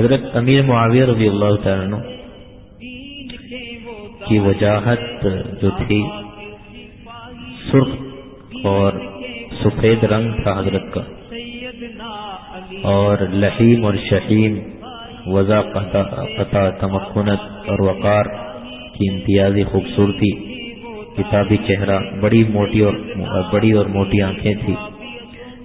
حضرت امیر معاویہ رضی اللہ تعالیٰ عنہ کی وجاہت جو تھی، سرخ اور سفید رنگ تھا حضرت کا، اور لحیم اور شہیم وضا قطع تمکنت اور وقار کی امتیازی خوبصورتی، کتابی چہرہ، بڑی موٹی اور بڑی اور موٹی آنکھیں تھی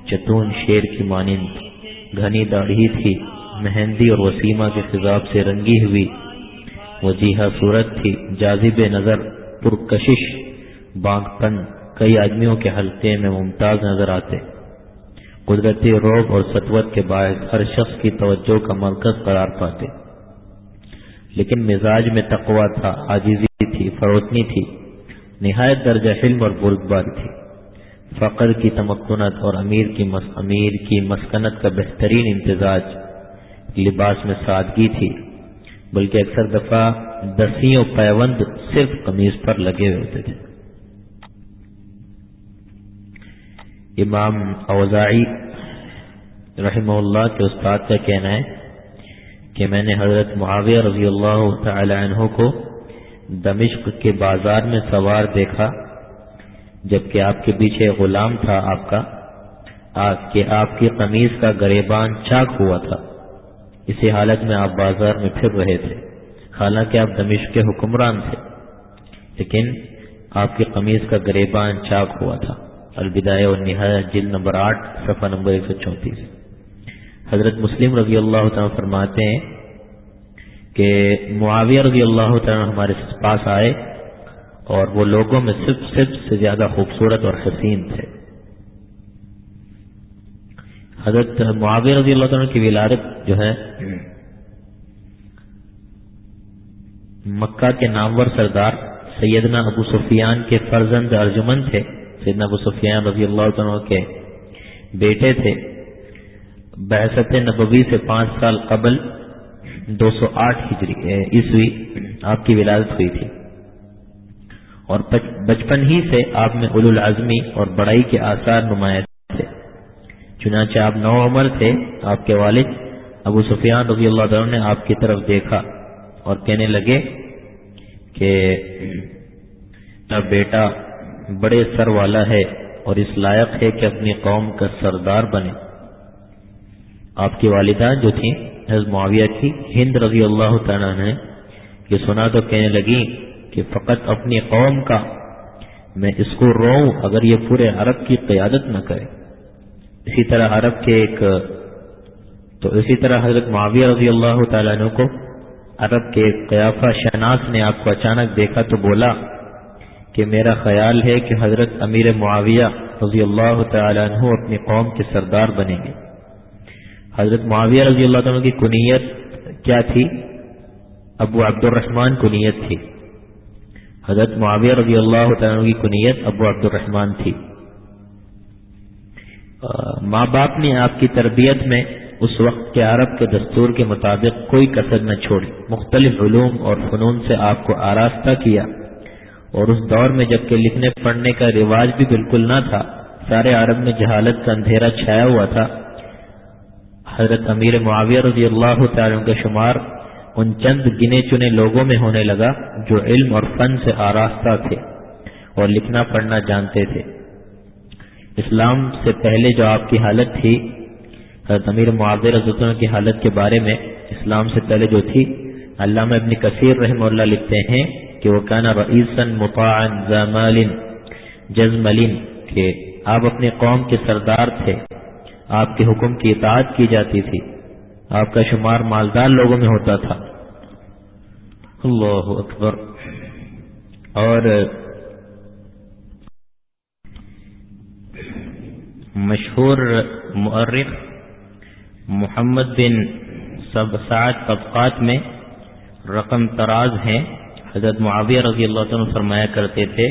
چتون شیر کی مانند، گھنی داڑھی تھی مہندی اور وسیمہ کے خضاب سے رنگی ہوئی وجیحہ صورت تھی جازب نظر، پرکشش، بانگ پن، کئی آدمیوں کے حلقے میں ممتاز نظر آتے۔ قدرتی روب اور سطوت کے باعث ہر شخص کی توجہ کا مرکز قرار پاتے۔ لیکن مزاج میں تقوا تھا آجیزی تھی، فروتنی تھی۔ نہایت درجہ علم اور بردبار تھی۔ فقر کی تمکنت اور امیر کی مس، امیر کی مسکنت کا بہترین امتزاج۔ لباس میں سادگی تھی، بلکہ اکثر دفعہ دسیوں پیوند صرف قمیض پر لگے ہوئے ہوتے تھے۔ امام اوزاعی رحمہ اللہ کے استاد کا کہنا ہے کہ میں نے حضرت معاویہ رضی اللہ تعالی عنہ کو دمشق کے بازار میں سوار دیکھا، جبکہ آپ کے پیچھے غلام تھا، آپ کا کہ آپ کی قمیض کا گریبان چاک ہوا تھا۔ اسی حالت میں آپ بازار میں پھر رہے تھے۔ حالانکہ آپ دمشق کے حکمران تھے۔ لیکن آپ کی قمیض کا گریبان چاک ہوا تھا۔ الوداع اور نہایا جلد نمبر آٹھ، صفحہ نمبر ایک سو چونتیس۔ حضرت مسلم رضی اللہ تعالیٰ فرماتے ہیں کہ معاویہ رضی اللہ تعالیٰ ہمارے پاس آئے اور وہ لوگوں میں صرف صرف سے زیادہ خوبصورت اور حسین تھے۔ حضرت معاویہ رضی اللہ تعالیٰ کی ولادت جو ہے مکہ کے نامور سردار سیدنا ابو سفیان کے فرزند ارجمن تھے۔ سیدنا ابو سفیان رضی اللہ عنہ کے بیٹے تھے۔ بحثت نبوی سے پانچ سال قبل دو سو آٹھ ہجری عیسوی آپ کی ولادت ہوئی تھی۔ اور بچپن ہی سے آپ میں اول العظمی اور بڑائی کے آثار نمایاں چنانچہ آپ نو عمر تھے، آپ کے والد ابو سفیان رضی اللہ عنہ نے آپ کی طرف دیکھا اور کہنے لگے کہ بیٹا بڑے سر والا ہے اور اس لائق ہے کہ اپنی قوم کا سردار بنے۔ آپ کی والدہ جو تھی حضرت معاویہ کی، ہند رضی اللہ تعالیٰ نے یہ سنا تو کہنے لگی کہ فقط اپنی قوم کا میں اس کو رو اگر یہ پورے عرب کی قیادت نہ کرے۔ اسی طرح عرب کے ایک، تو اسی طرح حضرت معاویہ رضی اللہ تعالیٰ عنہ کو عرب کے قیافہ شناس نے آپ کو اچانک دیکھا تو بولا کہ میرا خیال ہے کہ حضرت امیر معاویہ رضی اللہ تعالیٰ عنہ اپنی قوم کے سردار بنیں گے۔ حضرت معاویہ رضی اللہ عنہ کی کنیت کیا تھی؟ ابو عبد الرحمان کنیت تھی۔ حضرت معاویہ رضی اللہ تعالیٰ عنہ کی کنیت ابو عبد الرحمان تھی۔ ماں باپ نے آپ کی تربیت میں اس وقت کے عرب کے دستور کے مطابق کوئی کثر نہ چھوڑی۔ مختلف علوم اور فنون سے آپ کو آراستہ کیا۔ اور اس دور میں جبکہ لکھنے پڑھنے کا رواج بھی بالکل نہ تھا، سارے عرب میں جہالت کا اندھیرا چھایا ہوا تھا۔ حضرت امیر معاویہ رضی اللہ تعالیٰ کا شمار ان چند گنے چنے لوگوں میں ہونے لگا جو علم اور فن سے آراستہ تھے اور لکھنا پڑھنا جانتے تھے۔ اسلام سے پہلے جو آپ کی حالت تھی، حضرت امیر معاویہ رضی کی حالت کے بارے میں اسلام سے پہلے جو تھی، علامہ ابن کثیر رحم اللہ لکھتے ہیں کہ وہ کہنا رئیسن مطاعن زمال جزملین، کہ آپ اپنی قوم کے سردار تھے، آپ کے حکم کی اطاعت کی جاتی تھی، آپ کا شمار مالدار لوگوں میں ہوتا تھا۔ اللہ اکبر۔ اور مشہور مؤرخ محمد بن سب سعد طبقات میں رقم تراز ہیں۔ حضرت معاویہ رضی اللہ عنہ فرمایا کرتے تھے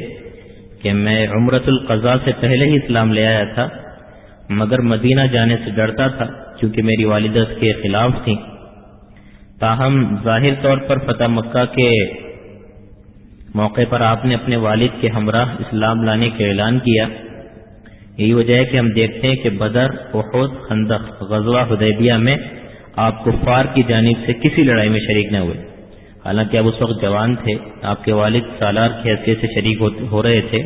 کہ میں عمرت القضاء سے پہلے ہی اسلام لے آیا تھا، مگر مدینہ جانے سے ڈرتا تھا کیونکہ میری والدہ کے خلاف تھیں۔ تاہم ظاہر طور پر فتح مکہ کے موقع پر آپ نے اپنے والد کے ہمراہ اسلام لانے کا اعلان کیا۔ یہی وجہ ہے کہ ہم دیکھتے ہیں کہ بدر، احد، خندق، غزوہ، حدیبیہ میں آپ کفار کی جانب سے کسی لڑائی میں شریک نہ ہوئے۔ حالانکہ اب اس وقت جوان تھے، آپ کے والد سالار کی حیثیت سے شریک ہو رہے تھے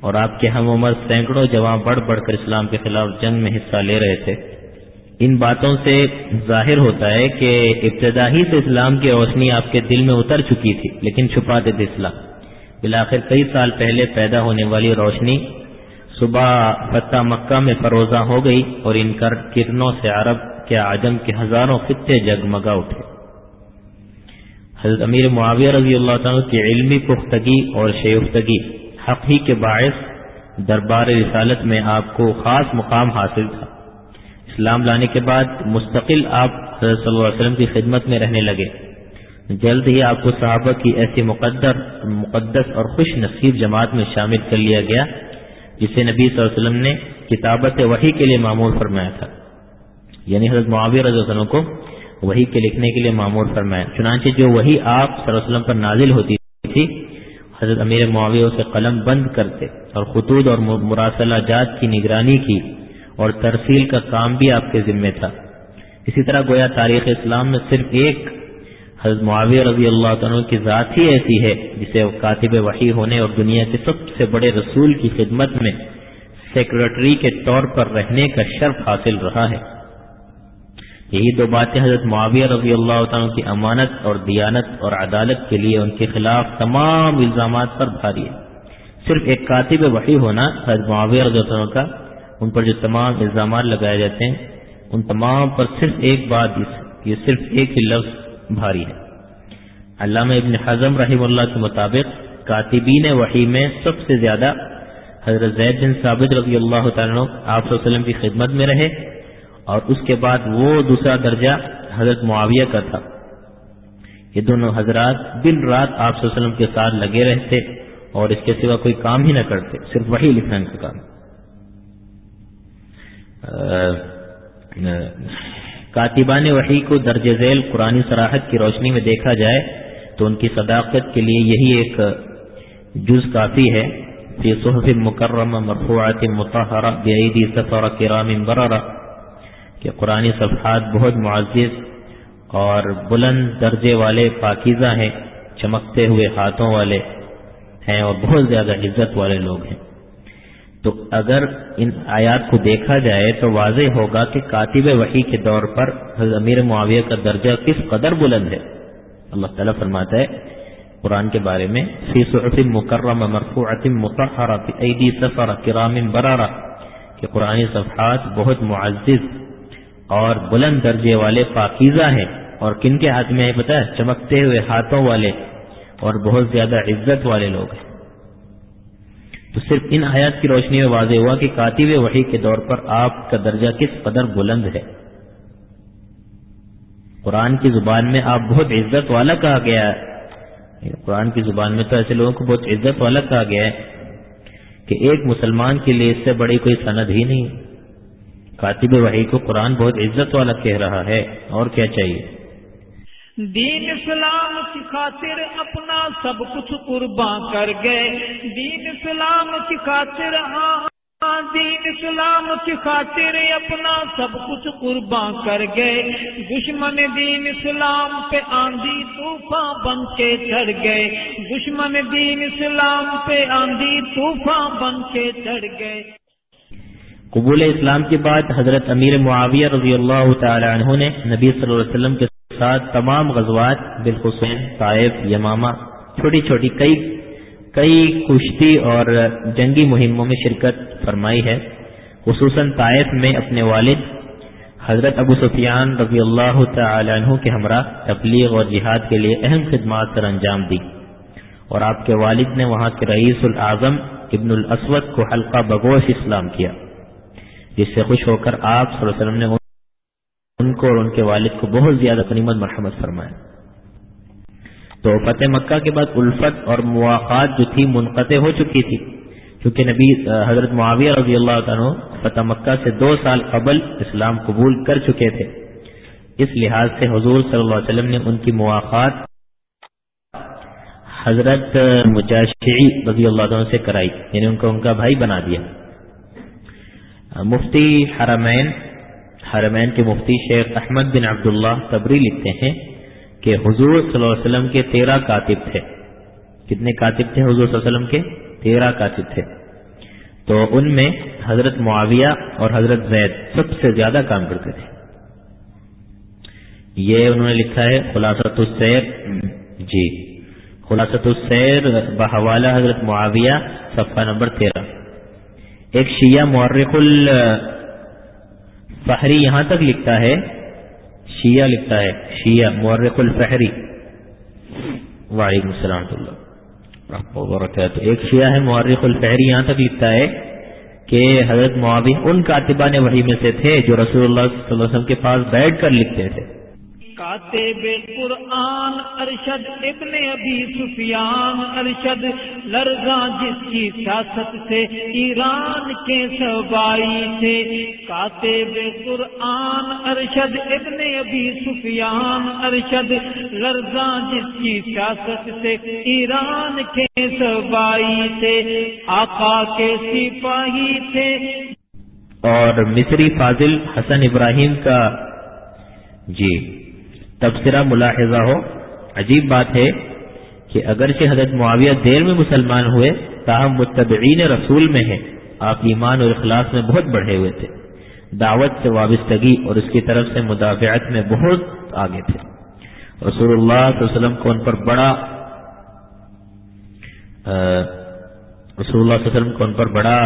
اور آپ کے ہم عمر سینکڑوں جوان بڑھ بڑھ کر اسلام کے خلاف جنگ میں حصہ لے رہے تھے۔ ان باتوں سے ظاہر ہوتا ہے کہ ابتدائی سے اسلام کی روشنی آپ کے دل میں اتر چکی تھی، لیکن چھپاتے تھے اسلام۔ بلاخر کئی سال پہلے پیدا ہونے والی روشنی صبح فتح مکہ میں فروزہ ہو گئی اور ان کرنوں سے عرب کے عجم کے ہزاروں خطے جگمگا اٹھے۔ حضرت امیر معاویہ رضی اللہ تعالیٰ کی علمی پختگی اور شیفتگی حق ہی کے باعث دربار رسالت میں آپ کو خاص مقام حاصل تھا۔ اسلام لانے کے بعد مستقل آپ حضرت صلی اللہ علیہ وسلم کی خدمت میں رہنے لگے۔ جلد ہی آپ کو صحابہ کی ایسی مقدر، مقدس اور خوش نصیب جماعت میں شامل کر لیا گیا۔ جسے نبی صلی اللہ علیہ وسلم نے کتابت وحی کے لیے معمول فرمایا تھا۔ یعنی حضرت معاویہ رضی اللہ عنہ کو وہی کے لکھنے کے لیے معمول فرمایا۔ چنانچہ جو وہی آپ صلی اللہ علیہ وسلم پر نازل ہوتی تھی، حضرت امیر معاویہ اسے قلم بند کرتے اور خطوط اور مراسلہ جات کی نگرانی کی اور ترسیل کا کام بھی آپ کے ذمے تھا۔ اسی طرح گویا تاریخ اسلام میں صرف ایک حضرت معاویہ رضی اللہ عنہ کی ذات ہی ایسی ہے جسے کاتب وحی ہونے اور دنیا کے سب سے بڑے رسول کی خدمت میں سیکرٹری کے طور پر رہنے کا شرف حاصل رہا ہے۔ یہی دو باتیں حضرت معاویہ رضی اللہ عنہ کی امانت اور دیانت اور عدالت کے لیے ان کے خلاف تمام الزامات پر بھاری ہے۔ صرف ایک کاتب وحی ہونا حضرت معاویہ رضی اللہ عنہ کا، ان پر جو تمام الزامات لگائے جاتے ہیں، ان تمام پر صرف ایک بات، یہ صرف ایک ہی لفظ بھاری ہے۔ علامہ ابن حضم رحم اللہ کے مطابق کاتبین وحی میں سب سے زیادہ حضرت زید بن ثابت رضی اللہ تعالیٰ آپ وسلم کی خدمت میں رہے اور اس کے بعد وہ دوسرا درجہ حضرت معاویہ کا تھا۔ یہ دونوں حضرات دن رات آپ وسلم کے ساتھ لگے رہتے اور اس کے سوا کوئی کام ہی نہ کرتے، صرف وہی لکھنے کا کام۔ کاتبان وحی کو درج ذیل قرآن سراحت کی روشنی میں دیکھا جائے تو ان کی صداقت کے لیے یہی ایک جز کافی ہے۔ فی صحف مکرم مرفوعات متحرہ بعیدی سفر کرام بررہ کہ قرآن صفحات بہت معزز اور بلند درجے والے پاکیزہ ہیں، چمکتے ہوئے ہاتھوں والے ہیں اور بہت زیادہ عزت والے لوگ ہیں۔ تو اگر ان آیات کو دیکھا جائے تو واضح ہوگا کہ کاتب وحی کے دور پر امیر معاویہ کا درجہ کس قدر بلند ہے۔ اللہ تعالیٰ فرماتا ہے قرآن کے بارے میں، فی صحف مکرم مرفوعت متحرہ ایدی سفر کرام برارہ کہ قرآن صفحات بہت معزز اور بلند درجے والے پاکیزہ ہیں۔ اور کن کے ہاتھ میں ہے پتا ہے چمکتے ہوئے ہاتھوں والے اور بہت زیادہ عزت والے لوگ ہیں۔ تو صرف ان آیات کی روشنی میں واضح ہوا کہ کاتب وحی کے دور پر آپ کا درجہ کس قدر بلند ہے۔ قرآن کی زبان میں آپ بہت عزت والا کہا گیا ہے۔ قرآن کی زبان میں تو ایسے لوگوں کو بہت عزت والا کہا گیا ہے کہ ایک مسلمان کے لیے اس سے بڑی کوئی سند ہی نہیں۔ کاتب وحی کو قرآن بہت عزت والا کہہ رہا ہے اور کیا چاہیے؟ دین اسلام کی خاطر اپنا سب کچھ قربان کر گئے۔ دین اسلام کی خاطر ہاں دین اسلام کی خاطر اپنا سب کچھ قربان کر گئے۔ دشمن دین اسلام پہ آندھی طوفان بن کے چڑھ گئے۔ دشمن دین اسلام پہ آندھی طوفان بن کے چڑھ گئے۔ قبول اسلام کے بعد حضرت امیر معاویہ رضی اللہ تعالی عنہ نے نبی صلی اللہ علیہ وسلم کے ساتھ تمام غزوات بالخصوص طائف، یمامہ چھوٹی چھوٹی کئی کئی کشتی اور جنگی مہموں میں شرکت فرمائی ہے۔ خصوصاً طائف میں اپنے والد حضرت ابو سفیان رضی اللہ تعالی عنہ کے ہمراہ تبلیغ اور جہاد کے لیے اہم خدمات سر انجام دی۔ اور آپ کے والد نے وہاں کے رئیس العظم ابن الاسود کو حلقہ بگوش اسلام کیا، جس سے خوش ہو کر آپ صلی اللہ علیہ وسلم نے ان کو اور ان کے والد کو بہت زیادہ قنیمت مرحمت فرمایا تو فتح مکہ کے بعد الفت اور مواقع جو تھی منقطع ہو چکی تھی، کیونکہ نبی حضرت معاویہ رضی اللہ عنہ فتح مکہ سے دو سال قبل اسلام قبول کر چکے تھے۔ اس لحاظ سے حضور صلی اللہ علیہ وسلم نے ان کی مواقع حضرت مجاشعی رضی اللہ عنہ سے کرائی یعنی ان کو ان کا بھائی بنا دیا۔ مفتی حرمین حرمین کے مفتی شیخ احمد بن عبداللہ تبری لکھتے ہیں کہ حضور صلی اللہ علیہ وسلم کے تیرہ کاتب تھے۔ کتنے کاتب تھے حضور صلی اللہ علیہ وسلم کے؟ تیرہ کاتب تھے۔ تو ان میں حضرت معاویہ اور حضرت زید سب سے زیادہ کام کرتے تھے۔ یہ انہوں نے لکھا ہے خلاصت السیر۔ جی خلاصت السیر بحوالہ حضرت معاویہ، صفحہ نمبر تیرہ۔ ایک شیعہ مورخ فہری یہاں تک لکھتا ہے، شیعہ لکھتا ہے، شیعہ، مورخ الفہری۔ وعلیکم السلام اللہ۔ وبرکاتہ۔ ایک شیعہ ہے، مورخ الفہری یہاں تک لکھتا ہے کہ حضرت معاویہ، ان کاتبہ نے وہی میں سے تھے جو رسول اللہ صلی اللہ علیہ وسلم کے پاس بیٹھ کر لکھتے تھے۔ کاتب قرآن ارشد ابن ابی سفیان ارشد، لرزاں جس کی سیاست سے ایران کے سبائی تھے کاتب قرآن ارشد ابن ابی سفیان ارشد، لرزاں جس کی سیاست سے ایران کے سبائی تھے آقا کے سپاہی تھے۔ اور مصری فاضل حسن ابراہیم کا۔ جی۔ تبصرہ ملاحظہ ہو، عجیب بات ہے کہ اگرچہ حضرت معاویہ دیر میں مسلمان ہوئے، تاہم متبعین رسول میں ہے آپ ایمان اور اخلاص میں بہت بڑھے ہوئے تھے۔ دعوت سے وابستگی اور اس کی طرف سے مدافعت میں بہت آگے تھے۔ رسول اللہ صلی اللہ علیہ وسلم کو ان پر بڑا رسول اللہ صلی اللہ علیہ وسلم کو ان پر بڑا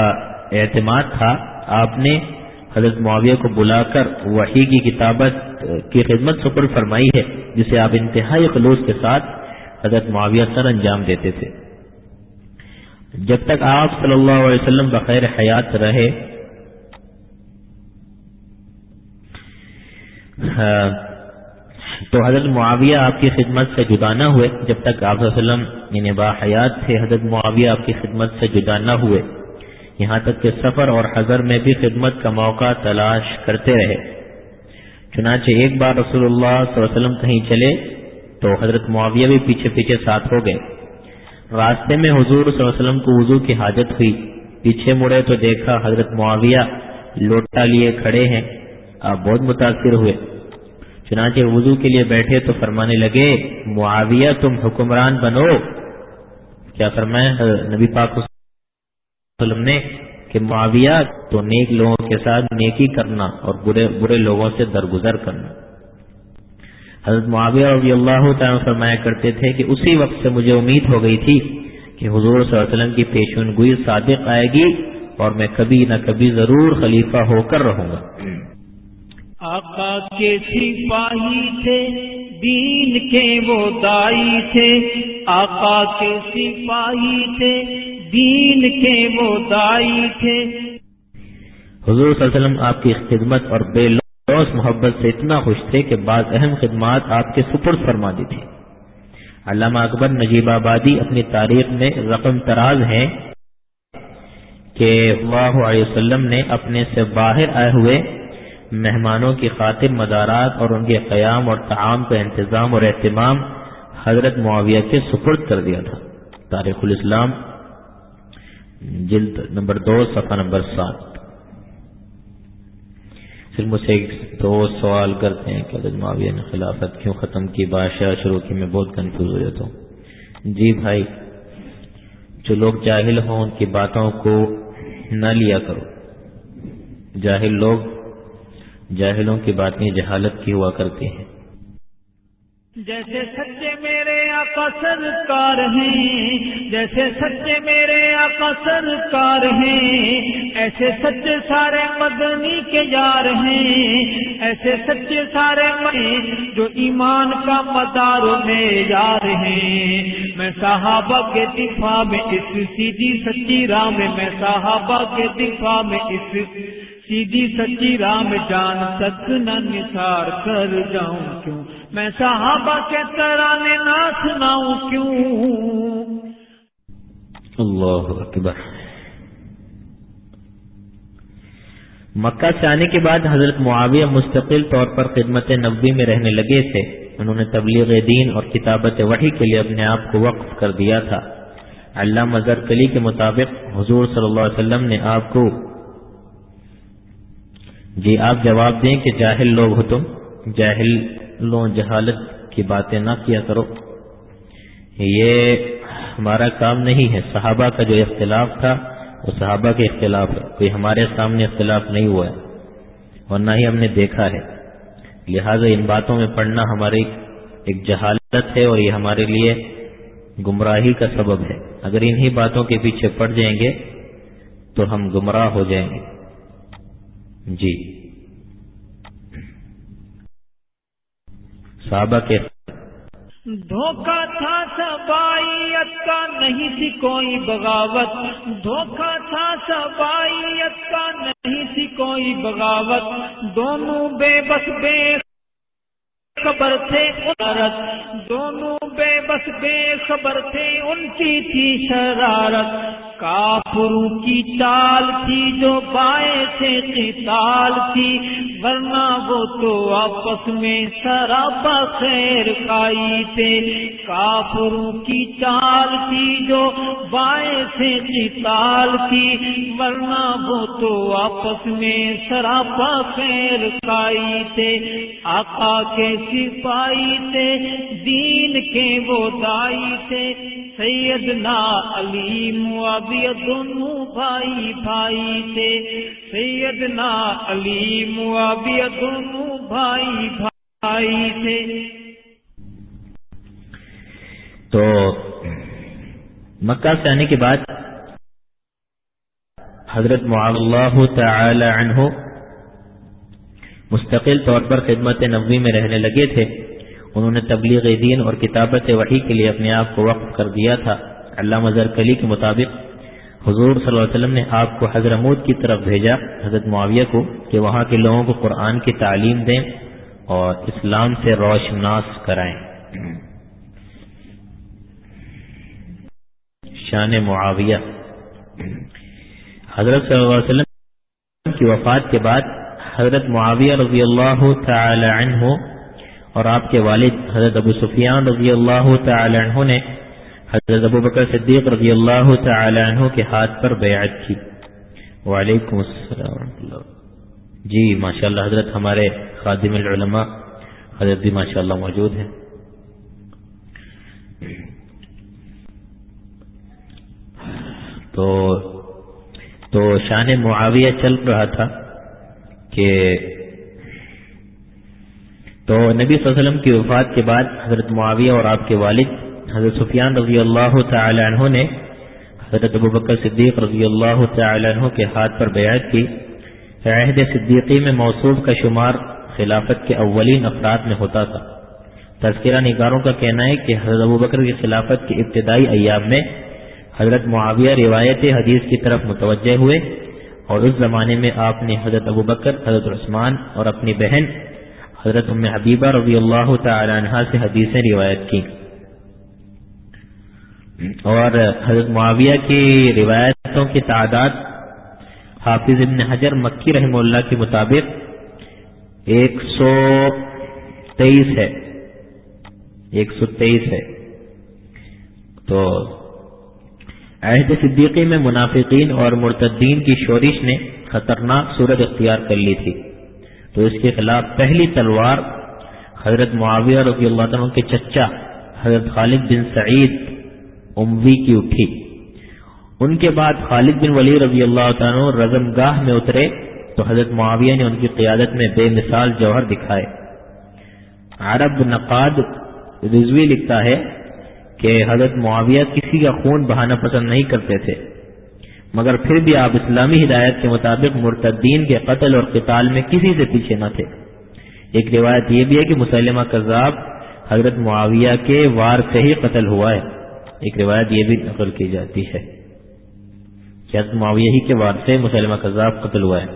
اعتماد تھا۔ آپ نے حضرت معاویہ کو بلا کر وحی کی کتابت کی خدمت سپر فرمائی ہے، جسے آپ انتہائی خلوص کے ساتھ حضرت معاویہ سر انجام دیتے تھے۔ جب تک آپ صلی اللہ علیہ وسلم بخیر حیات رہے تو حضرت معاویہ آپ کی خدمت سے جدا نہ ہوئے۔ جب تک آپ صلی اللہ علیہ وسلم یعنی باحیات تھے، حضرت معاویہ آپ کی خدمت سے جدا نہ ہوئے۔ یہاں تک کہ سفر اور حضر میں بھی خدمت کا موقع تلاش کرتے رہے۔ چنانچہ ایک بار رسول اللہ صلی اللہ علیہ وسلم کہیں چلے تو حضرت معاویہ بھی پیچھے پیچھے ساتھ ہو گئے۔ راستے میں حضور صلی اللہ علیہ وسلم کو وضو کی حاجت ہوئی۔ پیچھے مڑے تو دیکھا حضرت معاویہ لوٹا لیے کھڑے ہیں۔ آپ بہت متاثر ہوئے۔ چنانچہ وضو کے لیے بیٹھے تو فرمانے لگے، معاویہ تم حکمران بنو۔ کیا فرمایا نبی پاک وسلم نے کہ معاویہ تو نیک لوگوں کے ساتھ نیکی کرنا اور برے برے لوگوں سے درگزر کرنا۔ حضرت معاویہ رضی اللہ تعالیٰ فرمایا کرتے تھے کہ اسی وقت سے مجھے امید ہو گئی تھی کہ حضور صلی اللہ علیہ وسلم کی پیشن گوئی صادق آئے گی اور میں کبھی نہ کبھی ضرور خلیفہ ہو کر رہوں گا۔ آقا کے سپاہی تھے، دین کے وہ دائی تھے۔ آقا کے سپاہی تھے دین کے وہ دائی تھے۔ حضور صلی اللہ علیہ وسلم آپ کی خدمت اور بے لوس محبت سے اتنا خوش تھے کہ بعض اہم خدمات آپ کے سپرد فرما دی تھی۔ علامہ اکبر نجیب آبادی اپنی تاریخ میں رقم تراز ہیں کہ اللہ علیہ وسلم نے اپنے سے باہر آئے ہوئے مہمانوں کی خاطر مزارات اور ان کے قیام اور تعام کا انتظام اور اہتمام حضرت معاویہ کے سپرد کر دیا تھا۔ تاریخ الاسلام جلد نمبر دو، صفحہ نمبر سات۔ پھر مجھ سے دو سوال کرتے ہیں کہ حضرت معاویہ نے خلافت کیوں ختم کی؟ بادشاہ شروع کی، میں بہت کنفیوز ہو جاتا ہوں۔ جی بھائی، جو لوگ جاہل ہوں، ان کی باتوں کو نہ لیا کرو۔ جاہل لوگ جاہلوں کی باتیں جہالت کی ہوا کرتی ہیں۔ جیسے سچے میرے آقا سرکار ہیں، جیسے سچے میرے آقا سرکار ہیں، ایسے سچے سارے مدنی کے یار ہیں، ایسے سچے سارے میں جو ایمان کا مدار میں یار ہیں۔ میں صحابہ کے دفاع میں اس سیدھی سچی راہ میں میں صحابہ کے دفاع میں اس سیدھی سچی راہ میں جان تک نثار کر جاؤں، کیوں میں صحابہ کے ترانے نہ سناؤں کیوں؟ اللہ اکبر۔ مکہ سے آنے کے بعد حضرت معاویہ مستقل طور پر خدمت نبی میں رہنے لگے تھے۔ انہوں نے تبلیغ دین اور کتابت وحی کے لیے اپنے آپ کو وقف کر دیا تھا۔ اللہ مظہر کلی کے مطابق حضور صلی اللہ علیہ وسلم نے آپ کو جی آپ جواب دیں کہ جاہل لوگ ہو تم، جاہل جاہلوں جہالت کی باتیں نہ کیا کرو۔ یہ ہمارا کام نہیں ہے۔ صحابہ کا جو اختلاف تھا، وہ صحابہ کے اختلاف ہے۔ کوئی ہمارے سامنے اختلاف نہیں ہوا ہے، اور نہ ہی ہم نے دیکھا ہے۔ لہذا ان باتوں میں پڑھنا ہماری ایک جہالت ہے، اور یہ ہمارے لیے گمراہی کا سبب ہے۔ اگر انہی باتوں کے پیچھے پڑ جائیں گے، تو ہم گمراہ ہو جائیں گے۔ جی۔ صحابہ کے دھوکہ تھا سبائیت کا، نہیں تھی کوئی بغاوت۔ دھوکہ تھا سبائیت کا، نہیں تھی کوئی بغاوت۔ دونوں بے بس بے خبر تھے عورت دونوں بے بس بے خبر تھے، ان کی تھی شرارت۔ کافروں کی چال تھی جو بائیں سے قتال تھی۔ ورنہ وہ تو آپس میں سرابا خیر کائی تھے۔ کافروں کی چال تھی جو بائیں سے قتال تھی۔ ورنہ وہ تو آپس میں سرابا خیر کائی تھے۔ آقا کے سپاہی تھے، دین کے وہ دائی تھے۔ سیدنا علی معاویہ دونوں بھائی بھائی تھے۔ سیدنا علی معاویہ دونوں بھائی بھائی تھے۔ تو مکہ سے آنے کے بعد حضرت معاذ اللہ تعالی عنہ مستقل طور پر خدمت نبوی میں رہنے لگے تھے۔ انہوں نے تبلیغ دین اور کتابت وحی کے لیے اپنے آپ کو وقف کر دیا تھا۔ اللہ مظہر کلی کے مطابق حضور صلی اللہ علیہ وسلم نے آپ کو حضرمود کی طرف بھیجا، حضرت معاویہ کو، کہ وہاں کے لوگوں کو قرآن کی تعلیم دیں اور اسلام سے روشناس کرائیں۔ شان معاویہ۔ حضرت صلی اللہ علیہ وسلم کی وفات کے بعد حضرت معاویہ رضی اللہ تعالی عنہ اور آپ کے والد حضرت ابو سفیان رضی اللہ تعالی عنہ نے حضرت ابو بکر صدیق رضی اللہ تعالی عنہ کے ہاتھ پر بیعت کی۔ وعلیکم السلام جی ماشاء اللہ حضرت ہمارے خادم العلماء، حضرت بھی ماشاء اللہ موجود ہیں۔ تو تو شان معاویہ چل رہا تھا۔ کہ تو نبی صلی اللہ علیہ وسلم کی وفات کے بعد حضرت معاویہ اور آپ کے والد حضرت سفیان رضی اللہ تعالی عنہ نے حضرت ابو بکر صدیق رضی اللہ تعالی عنہ کے ہاتھ پر بیعت کی۔ عہد صدیقی میں موصوب کا شمار خلافت کے اولین افراد میں ہوتا تھا۔ تذکرہ نگاروں کا کہنا ہے کہ حضرت ابو بکر کی خلافت کے ابتدائی ایام میں حضرت معاویہ روایت حدیث کی طرف متوجہ ہوئے۔ اور اس زمانے میں آپ نے حضرت ابو بکر، حضرت عثمان اور اپنی بہن حضرت ام حبیبہ رضی اللہ تعالی عنہ سے حدیثیں روایت کی۔ اور حضرت معاویہ کی روایتوں کی تعداد حافظ ابن حجر مکی رحم اللہ کے مطابق ایک سو تیئیس ہے۔ ایک سو تیئیس ہے۔ تو عہد صدیقی میں منافقین اور مرتدین کی شورش نے خطرناک صورت اختیار کر لی تھی۔ تو اس کے خلاف پہلی تلوار حضرت معاویہ رضی اللہ عنہ کے چچا حضرت خالد بن سعید اموی کی اٹھی۔ ان کے بعد خالد بن ولی رضی اللہ تعالیٰ رزم گاہ میں اترے تو حضرت معاویہ نے ان کی قیادت میں بے مثال جوہر دکھائے۔ عرب نقاد رضوی لکھتا ہے کہ حضرت معاویہ کسی کا خون بہانا پسند نہیں کرتے تھے۔ مگر پھر بھی آپ اسلامی ہدایت کے مطابق مرتدین کے قتل اور قتال میں کسی سے پیچھے نہ تھے۔ ایک روایت یہ بھی ہے کہ مسلمہ کذاب حضرت معاویہ کے وار سے ہی قتل ہوا ہے۔ ایک روایت یہ بھی نقل کی جاتی ہے کہ حضرت معاویہ ہی کے وار سے مسلمہ کذاب قتل ہوا ہے۔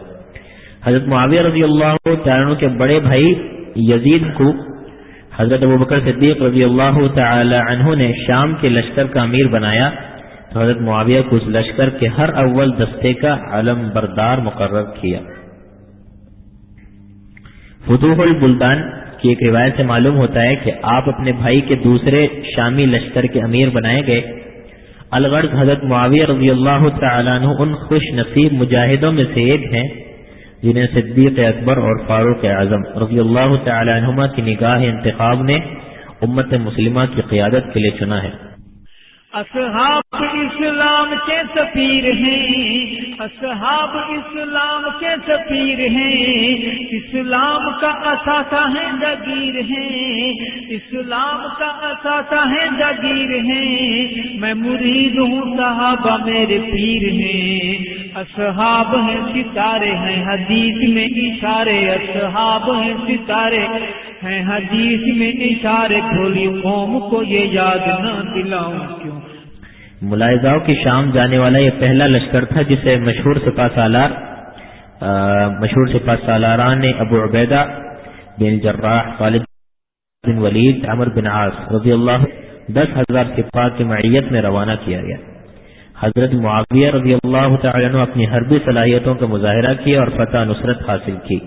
حضرت معاویہ رضی اللہ تعالیٰ کے بڑے بھائی یزید کو حضرت ابو بکر صدیق رضی اللہ تعالی عنہ نے شام کے لشکر کا امیر بنایا تو حضرت معاویہ کو اس لشکر کے ہر اول دستے کا علم بردار مقرر کیا۔ فتوح البلدان کی ایک روایت سے معلوم ہوتا ہے کہ آپ اپنے بھائی کے دوسرے شامی لشکر کے امیر بنائے گئے۔ الغرض حضرت معاویہ رضی اللہ تعالیٰ عنہ ان خوش نصیب مجاہدوں میں سے ایک ہیں۔ جنہیں صدیق اکبر اور فاروق اعظم رضی اللہ تعالی عنہما کی نگاہ انتخاب نے امت مسلمہ کی قیادت کے لیے چنا ہے۔ اصحاب اسلام کے سفیر ہیں، اصحاب اسلام کے سفیر ہیں۔ اسلام کا اثاثہ ہے جگیر ہیں۔ اسلام کا اثاثہ ہے جگیر ہیں۔ میں مرید ہوں صحابہ میرے پیر ہیں۔ اصحاب ہیں ستارے ہیں، حدیث میں اشارے۔ اصحاب ہیں ستارے ہیں، حدیث میں اشارے۔ کھولی قوم کو یہ یاد نہ دلاؤں کیوں؟ ملاحظاؤں کی شام جانے والا یہ پہلا لشکر تھا جسے مشہور سپا سالار مشہور سپا سالاران نے ابو عبیدہ بن جراح خالد بن ولید، عمر بن عاص رضی اللہ دس ہزار سپاہ کی معیت میں روانہ کیا گیا۔ حضرت معاویہ رضی اللہ تعالیٰ نے اپنی حربی صلاحیتوں کا مظاہرہ کیا اور فتح نصرت حاصل کی۔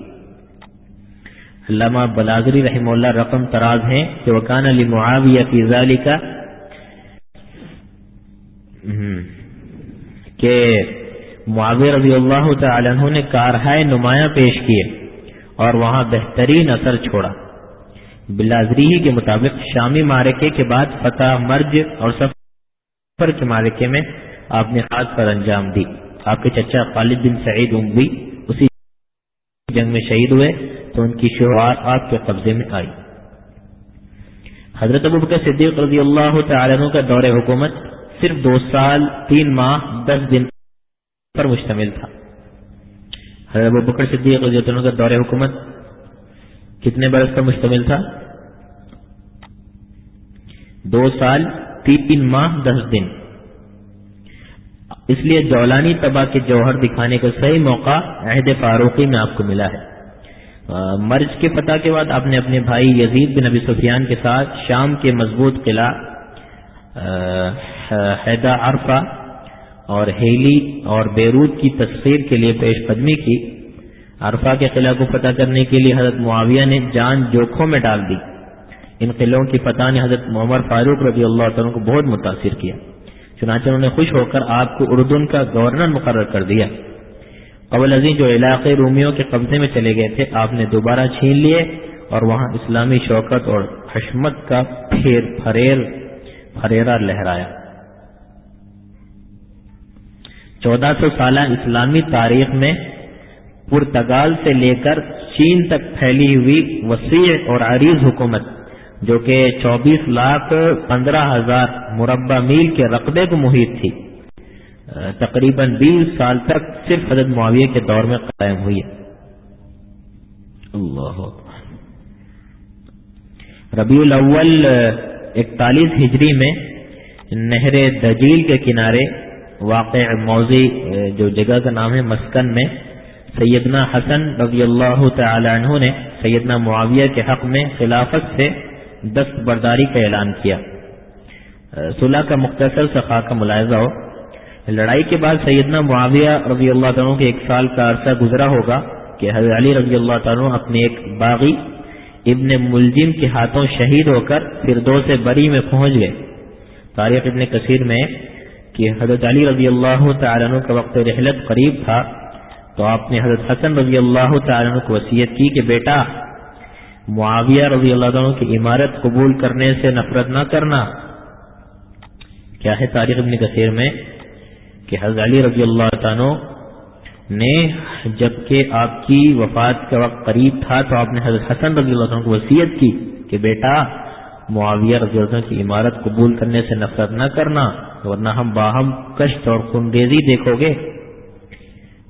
علامہ بلاغری رحمہ اللہ رقم تراز ہیں کہ وکان علی معاویہ فی ذالکہ کہ معاویر رضی اللہ تعالیٰ عنہ نے کارہائے نمایاں پیش کیے اور وہاں بہترین اثر چھوڑا۔ بلازری کے مطابق شامی مارکے کے بعد فتح مرج اور سفر کے مارکے میں آپ نے خاص پر انجام دی۔ آپ کے چچا خالد بن سعید بھی اسی جنگ میں شہید ہوئے تو ان کی شروعات آپ کے قبضے میں آئی۔ حضرت ابو بکر صدیق رضی اللہ تعالیٰ عنہ کا دور حکومت صرف دو سال، تین ماہ، دس دن پر مشتمل تھا۔ حضرت بکر صدیق رضی اللہ کا دور حکومت کتنے برس پر مشتمل تھا؟ دو سال، تین ماہ، دس دن۔ اس لیے جولانی تباہ کے جوہر دکھانے کا صحیح موقع عہد فاروقی میں آپ کو ملا ہے۔ مرج کے فتح کے بعد آپ نے اپنے بھائی یزید بن نبی سفیان کے ساتھ شام کے مضبوط قلعہ حیدہ عرفہ اور ہیلی اور بیروت کی تصویر کے لیے پیش قدمی کی۔ عرفہ کے قلعہ کو فتح کرنے کے لیے حضرت معاویہ نے جان جوکھوں میں ڈال دی۔ ان قلعوں کی فتح نے حضرت محمد فاروق رضی اللہ تعالیٰ کو بہت متاثر کیا۔ چنانچہ انہوں نے خوش ہو کر آپ کو اردن کا گورنر مقرر کر دیا۔ قبل ازیں جو علاقے رومیوں کے قبضے میں چلے گئے تھے، آپ نے دوبارہ چھین لیے اور وہاں اسلامی شوکت اور حشمت کا پھیر پھریر پھریرا لہرایا۔ چودہ سو سالہ اسلامی تاریخ میں پرتگال سے لے کر چین تک پھیلی ہوئی وسیع اور عریض حکومت، جو کہ چوبیس لاکھ پندرہ ہزار مربع میل کے رقبے کو محیط تھی۔ تقریباً بیس سال تک صرف حضرت معاویہ کے دور میں قائم ہوئی اللہ ربیع الاول اکتالیس ہجری میں نہر دجیل کے کنارے واقع موضی جو جگہ کا نام ہے مسکن میں، سیدنا حسن رضی اللہ تعالی عنہ نے سیدنا معاویہ کے حق میں خلافت سے دست برداری کا اعلان کیا۔ صلح کا مختصر سخا کا ملاحظہ ہو۔ لڑائی کے بعد سیدنا معاویہ رضی اللہ تعالیٰ کے ایک سال کا عرصہ گزرا ہوگا کہ حضرت علی رضی اللہ تعالیٰ اپنے ایک باغی ابن ملزم کے ہاتھوں شہید ہو کر پھر دو سے بری میں پہنچ گئے۔ تاریخ ابن کثیر میں کہ حضرت علی رضی اللہ تعالیٰ کا وقت رحلت قریب تھا، تو آپ نے حضرت حسن رضی اللہ تعالیٰ کو وصیت کی کہ بیٹا، معاویہ رضی اللہ تعالیٰ کی عمارت قبول کرنے سے نفرت نہ کرنا۔ کیا ہے تاریخ ابن کثیر میں کہ حضرت علی رضی اللہ تعالیٰ نے جبکہ آپ کی وفات کا وقت قریب تھا تو آپ نے حضرت حسن رضی اللہ عنہ کو وصیت کی کہ بیٹا، معاویہ رضی اللہ عنہ کی عمارت قبول کرنے سے نفرت نہ کرنا، ورنہ ہم باہم کشت اور خونریزی دیکھو گے۔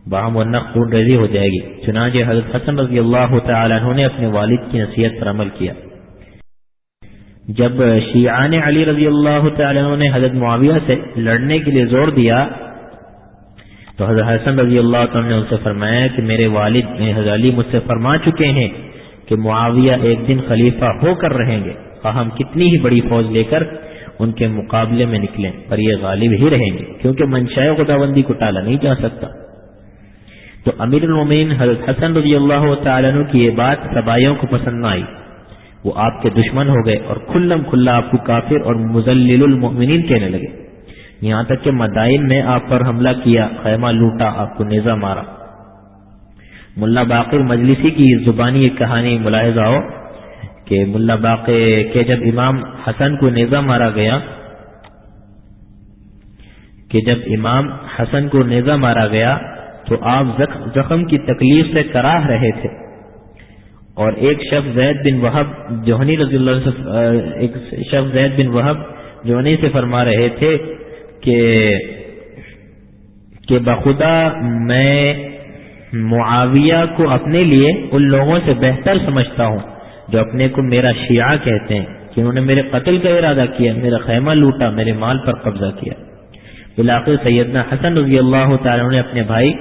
باہم ورنہ خون ریزی ہو جائے گی۔ چنانچہ حضرت حسن رضی اللہ تعالی عنہ نے اپنے والد کی نصیحت پر عمل کیا۔ جب شیعان علی رضی اللہ تعالی عنہ نے حضرت معاویہ سے لڑنے کے لیے زور دیا تو حضرت حسن رضی اللہ تعالیٰ نے ان سے فرمایا کہ میرے والد حضرت علی مجھ سے فرما چکے ہیں کہ معاویہ ایک دن خلیفہ ہو کر رہیں گے۔ اور ہم کتنی ہی بڑی فوج لے کر ان کے مقابلے میں نکلیں، پر یہ غالب ہی رہیں گے، کیونکہ منشاء خدا بندی کو ٹالا نہیں جا سکتا۔ تو امیر المومین حضرت حسن رضی اللہ تعالیٰ عنہ کی یہ بات سبائیوں کو پسند نہ آئی۔ وہ آپ کے دشمن ہو گئے اور کھلم کھلا آپ کو کافر اور مزلل المؤمنین کہنے لگے۔ یہاں تک کہ مدائن میں آپ پر حملہ کیا، خیمہ لوٹا، آپ کو نیزا مارا۔ ملا باقر مجلسی کی زبانی ایک کہانی ملاحظہ ہو کہ ملا باقر کے جب امام حسن کو نیزہ مارا گیا، کہ جب امام حسن کو نیزہ مارا گیا تو آپ زخم کی تکلیف سے کراہ رہے تھے۔ اور ایک شخص زید بن وحب جوہنی رضی اللہ سے ایک شخص زید بن وحب جوہنی سے فرما رہے تھے کہ کہ بخدا میں معاویہ کو اپنے لیے ان لوگوں سے بہتر سمجھتا ہوں، جو اپنے کو میرا شیعہ کہتے ہیں، کہ انہوں نے میرے قتل کا ارادہ کیا، میرا خیمہ لوٹا، میرے مال پر قبضہ کیا۔ علاقے سیدنا حسن رضی اللہ تعالیٰ نے اپنے بھائی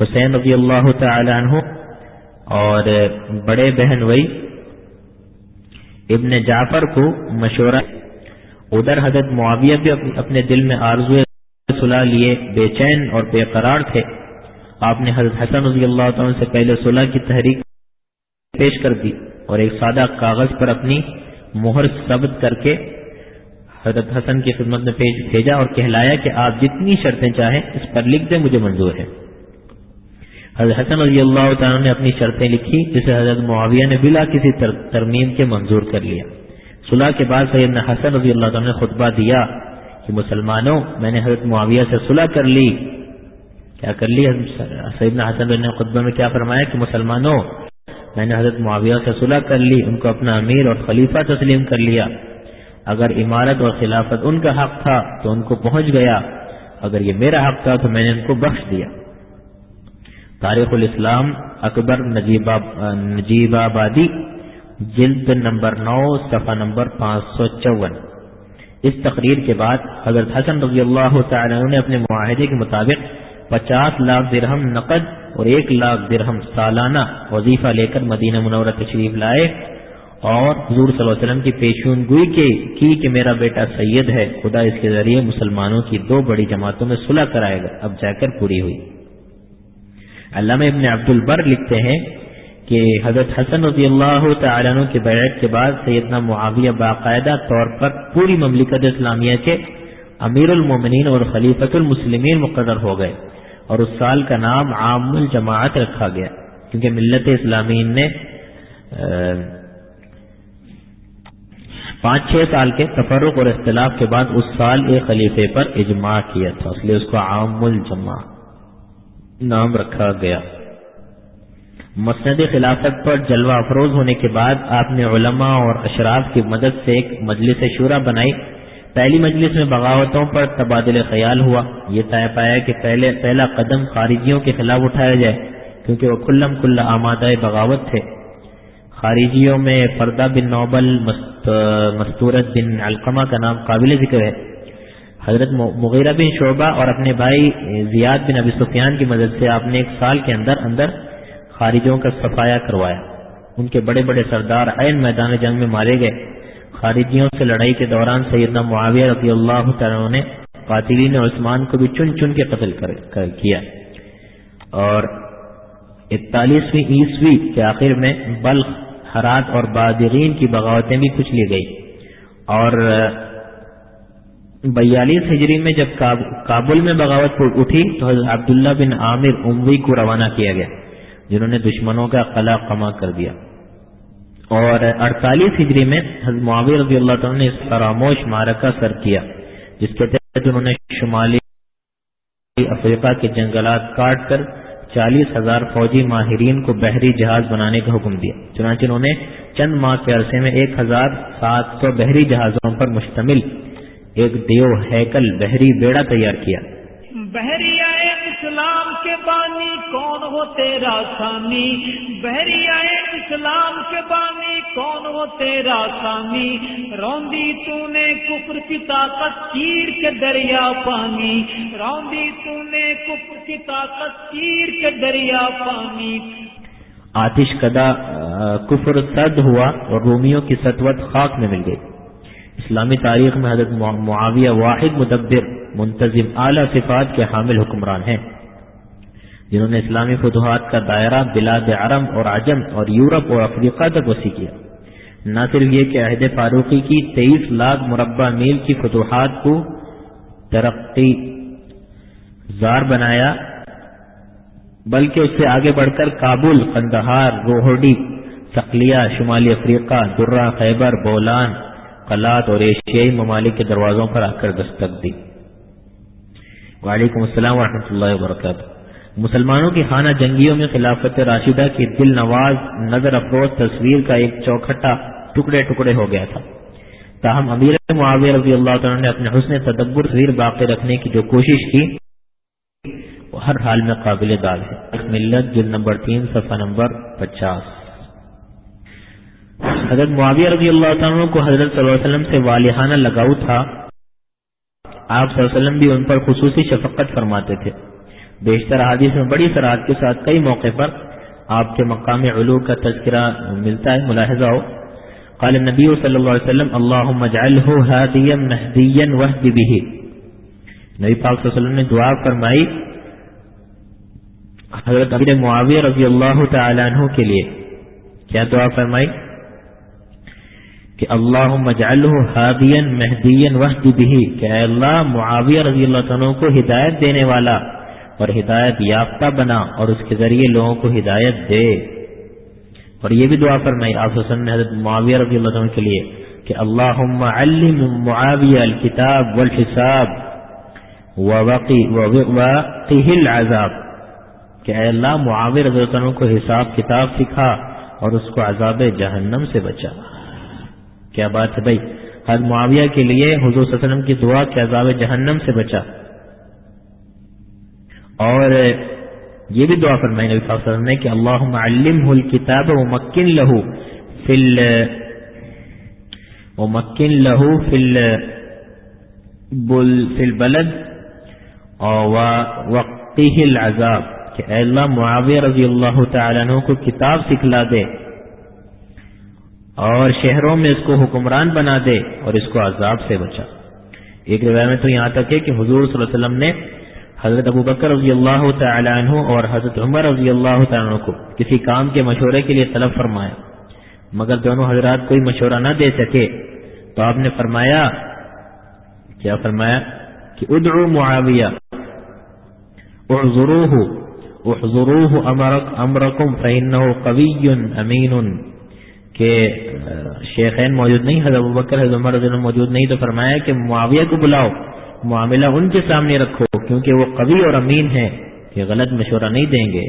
حسین رضی اللہ تعالیٰ عنہ اور بڑے بہن وئی ابن جعفر کو مشورہ ادھر حضرت معاویہ بھی اپنے دل میں آرزو صلاح لیے، بے چین اور بے قرار تھے۔ آپ نے حضرت حسن رضی اللہ تعالیٰ سے پہلے صلاح کی تحریک پیش کر دی اور ایک سادہ کاغذ پر اپنی مہر ثبت کر کے حضرت حسن کی خدمت میں بھیجا اور کہلایا کہ آپ جتنی شرطیں چاہیں اس پر لکھ دیں، مجھے منظور ہے۔ حضرت حسن رضی اللہ تعالیٰ نے اپنی شرطیں لکھی جسے حضرت معاویہ نے بلا کسی ترمیم کے منظور کر لیا۔ صلح کے بعد سیدنا حسن رضی اللہ تعالیٰ نے خطبہ دیا کہ مسلمانوں، میں نے حضرت معاویہ سے صلح کر لی۔ کیا کر لی؟ سیدنا حسن نے خطبہ میں کیا فرمایا کہ مسلمانوں، میں نے حضرت معاویہ سے صلح کر لی، ان کو اپنا امیر اور خلیفہ تسلیم کر لیا۔ اگر عمارت اور خلافت ان کا حق تھا تو ان کو پہنچ گیا، اگر یہ میرا حق تھا تو میں نے ان کو بخش دیا۔ تاریخ الاسلام، اکبر نجیب آبادی جلد نمبر نو، صفحہ نمبر پانچ سو چون۔ اس تقریر کے بعد حضرت حسن رضی اللہ تعالی نے اپنے معاہدے کے مطابق پچاس لاکھ درہم نقد اور ایک لاکھ درہم سالانہ وظیفہ لے کر مدینہ منورہ تشریف لائے اور حضور صلی اللہ علیہ وسلم کی پیشون گوئی کے کی کہ میرا بیٹا سید ہے، خدا اس کے ذریعے مسلمانوں کی دو بڑی جماعتوں میں صلح کرائے گا۔ اب جا کر پوری ہوئی۔ علامہ ابن عبد البر لکھتے ہیں کہ حضرت حسن رضی اللہ تعالیٰ عنہ کے بیعت کے بعد سیدنا معاویہ باقاعدہ طور پر پوری مملکت اسلامیہ کے امیر المومنین اور خلیفت المسلمین مقرر ہو گئے اور اس سال کا نام عام الجماعت رکھا گیا کیونکہ ملت اسلامین نے پانچ چھ سال کے تفرق اور اختلاف کے بعد اس سال ایک خلیفے پر اجماع کیا تھا، اس لیے اس کو عام الجماع نام رکھا گیا۔ مسند خلافت پر جلوہ افروز ہونے کے بعد آپ نے علماء اور اشراف کی مدد سے ایک مجلس شورا بنائی۔ پہلی مجلس میں بغاوتوں پر تبادل خیال ہوا۔ یہ طے پایا کہ پہلے پہلا قدم خارجیوں کے خلاف اٹھایا جائے، کیونکہ وہ کلم کل آمادہ بغاوت تھے۔ خارجیوں میں فردہ بن نوبل مستورت بن علقمہ کا نام قابل ذکر ہے۔ حضرت مغیرہ بن شعبہ اور اپنے بھائی زیاد بن ابی سفیان کی مدد سے آپ نے ایک سال کے اندر اندر خارجوں کا صفایا کروایا۔ ان کے بڑے بڑے سردار عین میدان جنگ میں مارے گئے۔ خارجیوں سے لڑائی کے دوران سیدنا معاویہ رضی اللہ تعالیٰ نے قاتلین عثمان کو بھی چن چن کے قتل کر, کر کیا۔ اور اکتالیسویں عیسوی کے آخر میں بلخ حرات اور بادرین کی بغاوتیں بھی کچھ لی گئی۔ اور بیالیس ہجری میں جب کابل میں بغاوت اٹھی تو حضرت عبداللہ بن عامر اموی کو روانہ کیا گیا۔ جنہوں نے دشمنوں کا قلع کما کر دیا۔ اور اڑتالیس ہجری میں حضرت معاویر رضی اللہ تعالیٰ نے اس فراموش مارکہ سر کیا، جس کے تحت انہوں نے شمالی افریقہ کے جنگلات کاٹ کر چالیس ہزار فوجی ماہرین کو بحری جہاز بنانے کا حکم دیا۔ چنانچہ انہوں نے چند ماہ کے عرصے میں ایک ہزار سات سو بحری جہازوں پر مشتمل ایک دیو ہیکل بحری بیڑا تیار کیا۔ بحریہ اسلام کے بانی کون ہو تیرا سامی؟ بحریہ اسلام کے بانی کون ہو تیرا سامی؟ روندی تو نے کفر کی طاقت چیر کے دریا پانی۔ روندی تو نے کفر کی طاقت چیر کے دریا پانی۔ آتش کدا کفر سد ہوا اور رومیوں کی سطوت خاک میں مل گئی۔ اسلامی تاریخ میں حضرت معاویہ واحد مدبر منتظم اعلی صفات کے حامل حکمران ہیں۔ جنہوں نے اسلامی فتوحات کا دائرہ بلاد عرم اور عجم اور یورپ اور افریقہ تک وسیع کیا۔ نہ صرف یہ کہ عہد فاروقی کی تیئیس لاکھ مربع میل کی فتوحات کو ترقی زار بنایا، بلکہ اس سے آگے بڑھ کر کابل قندہار روہڈی سکلیا شمالی افریقہ، درہ، خیبر، بولان قلات اور ایشیائی ممالک کے دروازوں پر آ کر دستک دی۔ وعلیکم السلام ورحمۃ اللہ وبرکاتہ۔ مسلمانوں کی خانہ جنگیوں میں خلافت راشدہ کی دل نواز، نظر افروز، تصویر کا ایک چوکھٹا ٹکڑے ٹکڑے ہو گیا تھا۔ تاہم، امیر معاویہ رضی اللہ تعالیٰ نے اپنے حسن تدبر تصویر باقی رکھنے کی جو کوشش کی، وہ ہر حال میں قابل داد ہے۔ ملت جلد نمبر تین، صفحہ نمبر پچاس۔ حضرت معاویہ رضی اللہ تعالیٰ کو حضرت صلی اللہ علیہ وسلم سے والحانہ لگاؤ تھا۔ آپ صلی اللہ علیہ وسلم بھی ان پر خصوصی شفقت فرماتے تھے۔ بیشتر حادث میں بڑی سرحد کے ساتھ کئی موقع پر آپ کے مقام علو کا تذکرہ ملتا ہے، ملاحظہ ہو۔ قال نبی صلی اللہ علیہ وسلم اللہ هاديا مهديا واهد به نبی پاک صلی اللہ علیہ وسلم نے دعا فرمائی حضرت امیر معاویہ رضی اللہ تعالی عنہ کے لیے۔ کیا دعا فرمائی؟ کہ اللہ مجعلہ ہادیا مہدیا وحد بھی کہ اے اللہ معاویہ رضی اللہ عنہ کو ہدایت دینے والا اور ہدایت یافتہ بنا اور اس کے ذریعے لوگوں کو ہدایت دے۔ اور یہ بھی دعا فرمائی آپ حسن نے حضرت معاویہ رضی اللہ عنہ کے لیے کہ اللہ علم معاویہ الکتاب والحساب ووقیہ العذاب۔ کہ اے اللہ معاویہ رضی اللہ عنہ کو حساب کتاب سکھا اور اس کو عذاب جہنم سے بچا۔ کیا بات ہے بھائی؟ حضرت معاویہ کے لیے حضور صلی اللہ علیہ وسلم کی دعا کہ عذاب جہنم سے بچا۔ اور یہ بھی دعا فرمائی نبی صلی اللہ علیہ وسلم نے کہ اللہ علم الکتاب و مکن لہو فل و مکن لہو فل فل بلد اور وقتی العذاب۔ کہ اے اللہ معاویہ رضی اللہ تعالیٰ عنہ کو کتاب سکھلا دے۔ اور شہروں میں اس کو حکمران بنا دے اور اس کو عذاب سے بچا۔ ایک روایت میں تو یہاں تک ہے کہ حضور صلی اللہ علیہ وسلم نے حضرت ابو بکر رضی اللہ تعالیٰ عنہ اور حضرت عمر رضی اللہ تعالیٰ عنہ کو کسی کام کے مشورے کے لیے طلب فرمایا۔ مگر دونوں حضرات کوئی مشورہ نہ دے سکے تو آپ نے فرمایا، کیا فرمایا؟ کہ ادعو معاویہ۔ احضروہ احضروہ امرکم فإنه قوی امین۔ کہ شیخین موجود نہیں، حضرت بکر، حضرت عمر رضی اللہ موجود نہیں، تو فرمایا کہ معاویہ کو بلاؤ معاملہ ان کے سامنے رکھو، کیونکہ وہ قوی اور امین ہے کہ غلط مشورہ نہیں دیں گے۔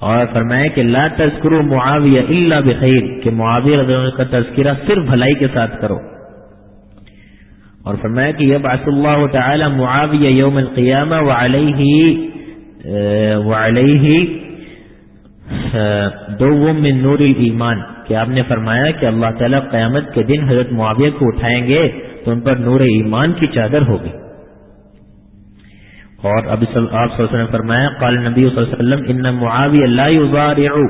اور فرمایا کہ لا تذکرو معاویہ الا بخیر، کہ معاویہ رضی اللہ کا تذکرہ صرف بھلائی کے ساتھ کرو۔ اور فرمایا کہ یبعث اللہ تعالی معاویہ یوم القیامہ، وعلیہ وعلیہ دو من نور ایمان کہ آپ نے فرمایا کہ اللہ تعالیٰ قیامت کے دن حضرت معاویہ کو اٹھائیں گے تو ان پر نور ایمان کی چادر ہوگی۔ اور ابھی آپ صلی اللہ علیہ وسلم فرمایا، قال نبی صلی اللہ علیہ وسلم، ان معاویہ لا یضارع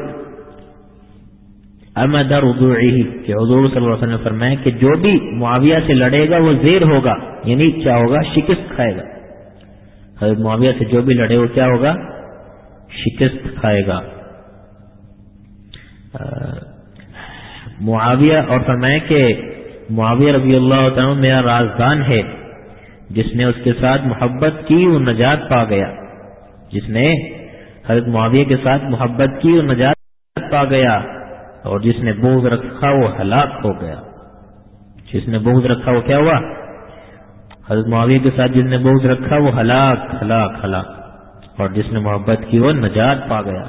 امد رضوعه کہ حضور صلی اللہ علیہ وسلم فرمایا کہ جو بھی معاویہ سے لڑے گا وہ زیر ہوگا یعنی کیا ہوگا؟ شکست کھائے گا۔ حضرت معاویہ سے جو بھی لڑے وہ کیا ہوگا؟ شکست کھائے گا۔ معاویہ اور فرمایا کہ معاویہ رضی اللہ تعالیٰ میرا رازدان ہے، جس نے اس کے ساتھ محبت کی وہ نجات پا گیا۔ جس نے حضرت معاویہ کے ساتھ محبت کی وہ نجات پا گیا، اور جس نے بوجھ رکھا وہ ہلاک ہو گیا۔ جس نے بوجھ رکھا وہ کیا ہوا؟ حضرت معاویہ کے ساتھ جس نے بوجھ رکھا وہ ہلاک ہلاک ہلاک، اور جس نے محبت کی وہ نجات پا گیا۔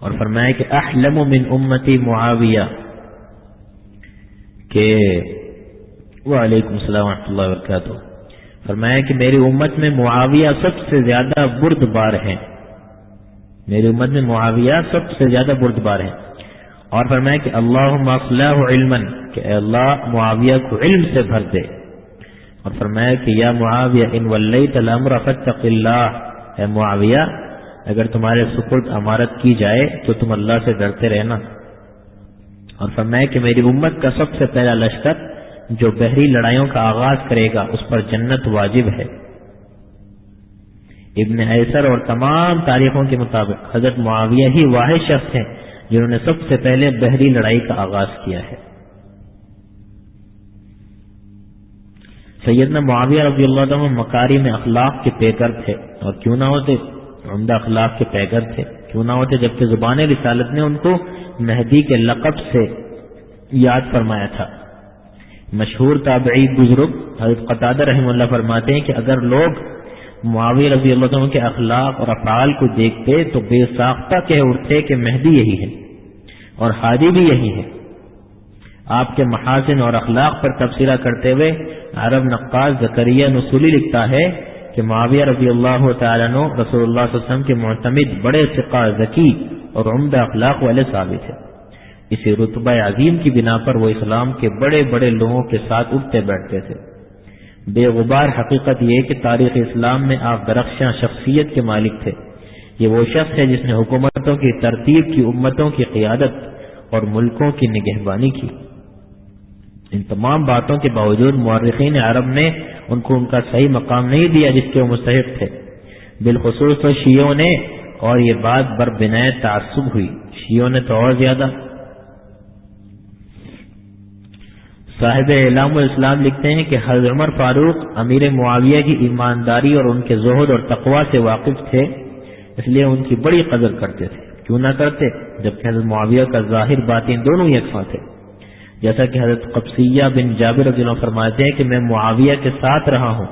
اور فرمایا کہ احلم من امتی معاویہ کہ وعلیکم السلام ورحمۃ اللہ وبرکاتہ۔ فرمایا کہ میری امت میں معاویہ سب سے زیادہ برد بار ہے میری امت میں معاویہ سب سے زیادہ برد بار ہے اور فرمایا کہ اللہ علم کہ اے اللہ معاویہ کو علم سے بھر دے۔ اور فرمایا کہ یا معاویہ، ان ولیت الامر فتق اللہ، اے معاویہ اگر تمہارے سپرد امارت کی جائے تو تم اللہ سے ڈرتے رہنا۔ اور فرمایا کہ میری امت کا سب سے پہلا لشکر جو بحری لڑائیوں کا آغاز کرے گا، اس پر جنت واجب ہے۔ ابن ایسر اور تمام تاریخوں کے مطابق حضرت معاویہ ہی واحد شخص ہیں جنہوں نے سب سے پہلے بحری لڑائی کا آغاز کیا ہے۔ سیدنا معاویہ رضی اللہ عنہ مکاری میں اخلاق کے پیکر تھے اور کیوں نہ ہوتے؟ عمدہ اخلاق کے پیکر تھے۔ کیوں نہ ہوتے جبکہ زبان رسالت نے ان کو مہدی کے لقب سے یاد فرمایا تھا۔ مشہور تابعی بزرگ حضرت قطع رحم اللہ فرماتے ہیں کہ اگر لوگ معاوی رضی اللہ عنہ کے اخلاق اور افعال کو دیکھتے تو بے ساختہ کہہ اٹھتے کہ مہدی یہی ہے اور حادی بھی یہی ہے۔ آپ کے محاسن اور اخلاق پر تبصرہ کرتے ہوئے عرب نقاص زکریہ نصولی لکھتا ہے کہ معاویہ رضی اللہ تعالیٰ عنہ رسول اللہ صلی اللہ علیہ وسلم کے معتمد بڑے سقا ذکی اور عمدہ اخلاق والے ثابت ہے اسی رتبہ عظیم کی بنا پر وہ اسلام کے بڑے بڑے لوگوں کے ساتھ اٹھتے بیٹھتے تھے۔ بے غبار حقیقت یہ کہ تاریخ اسلام میں آپ درخشاں شخصیت کے مالک تھے۔ یہ وہ شخص ہے جس نے حکومتوں کی ترتیب کی، امتوں کی قیادت اور ملکوں کی نگہبانی کی۔ ان تمام باتوں کے باوجود مورخین عرب نے ان کو ان کا صحیح مقام نہیں دیا جس کے وہ مستحق تھے۔ بالخصوص تو شیعوں نے، اور یہ بات بر بنا تعصب ہوئی۔ شیعوں نے تو اور زیادہ۔ صاحب علام الاسلام لکھتے ہیں کہ حضرت عمر فاروق امیر معاویہ کی ایمانداری اور ان کے زہد اور تقوا سے واقف تھے، اس لیے ان کی بڑی قدر کرتے تھے۔ کیوں نہ کرتے؟ جبکہ حضرت معاویہ کا ظاہر باطن دونوں یکساں تھے۔ جیسا کہ حضرت قبصیہ بن جابر رضی اللہ فرماتے ہیں کہ میں معاویہ کے ساتھ رہا ہوں،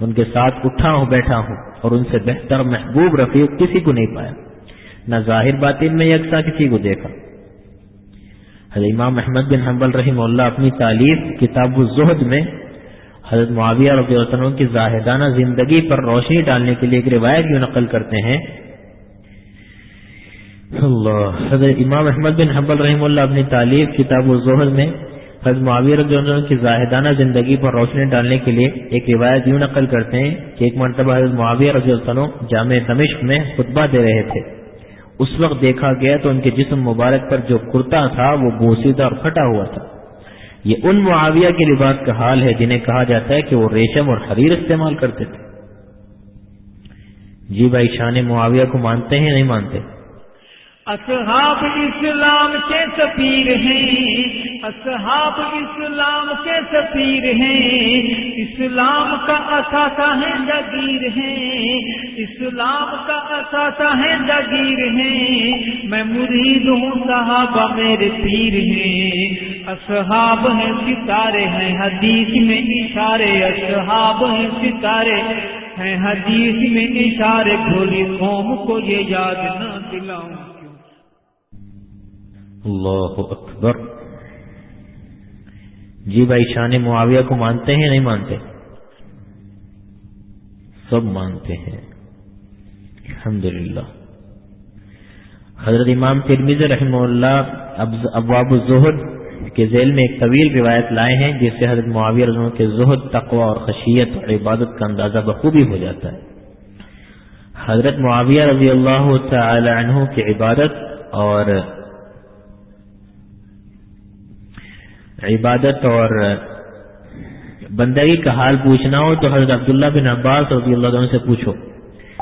ان کے ساتھ اٹھا ہوں، بیٹھا ہوں اور ان سے بہتر محبوب رفیق کسی کو نہیں پایا۔ نہ ظاہر باطن میں یکساں کسی کو دیکھا۔ حضرت امام محمد بن حنبل رحم اللہ اپنی تعلیم کتاب الزہد میں حضرت معاویہ رضی اللہ عنہ کی زاہدانہ زندگی پر روشنی ڈالنے کے لیے ایک روایت یوں نقل کرتے ہیں۔ اللہ. حضرت امام احمد بن حبل رحم اللہ اپنی تعلیم کتاب الظہر میں حضرت معاویر رضی اللہ عنہ کی زاہدانہ زندگی پر روشنی ڈالنے کے لیے ایک روایت یوں نقل کرتے ہیں کہ ایک مرتبہ حضرت معاویہ رضی اللہ عنہ جامع دمشق میں خطبہ دے رہے تھے۔ اس وقت دیکھا گیا تو ان کے جسم مبارک پر جو کرتا تھا وہ بوسیدہ اور پھٹا ہوا تھا۔ یہ ان معاویہ کے لباس کا حال ہے جنہیں کہا جاتا ہے کہ وہ ریشم اور حریر استعمال کرتے تھے۔ جی بھائی، شان معاویہ کو مانتے ہیں نہیں مانتے؟ اصحاب اسلام کے سفیر ہیں، اصحاب اسلام کے سفیر ہیں۔ اسلام کا اثاثہ ہے جگیر ہیں۔ اسلام کا اثاثہ ہے جگیر ہیں۔ میں مرید ہوں صحابہ میرے پیر ہیں۔ اصحاب ہیں ستارے ہیں، حدیث میں اشارے۔ اصحاب ہیں ستارے ہیں، حدیث میں اشارے۔ کھولی قوم کو یہ یاد نہ دلاؤں۔ اللہ اکبر۔ جی بھائی شان معاویہ کو مانتے ہیں نہیں مانتے؟ سب مانتے ہیں۔ الحمد حضرت امام ترمیز رحمہ اللہ ابواب الزہد کے ذیل میں ایک طویل روایت لائے ہیں، جس سے حضرت معاویہ رضو کے زہد، تقوی اور خشیت اور عبادت کا اندازہ بخوبی ہو جاتا ہے۔ حضرت معاویہ رضی اللہ تعالی عنہ کی عبادت اور عبادت اور بندگی کا حال پوچھنا ہو تو حضرت عبداللہ بن عباس رضی اللہ عنہ سے پوچھو۔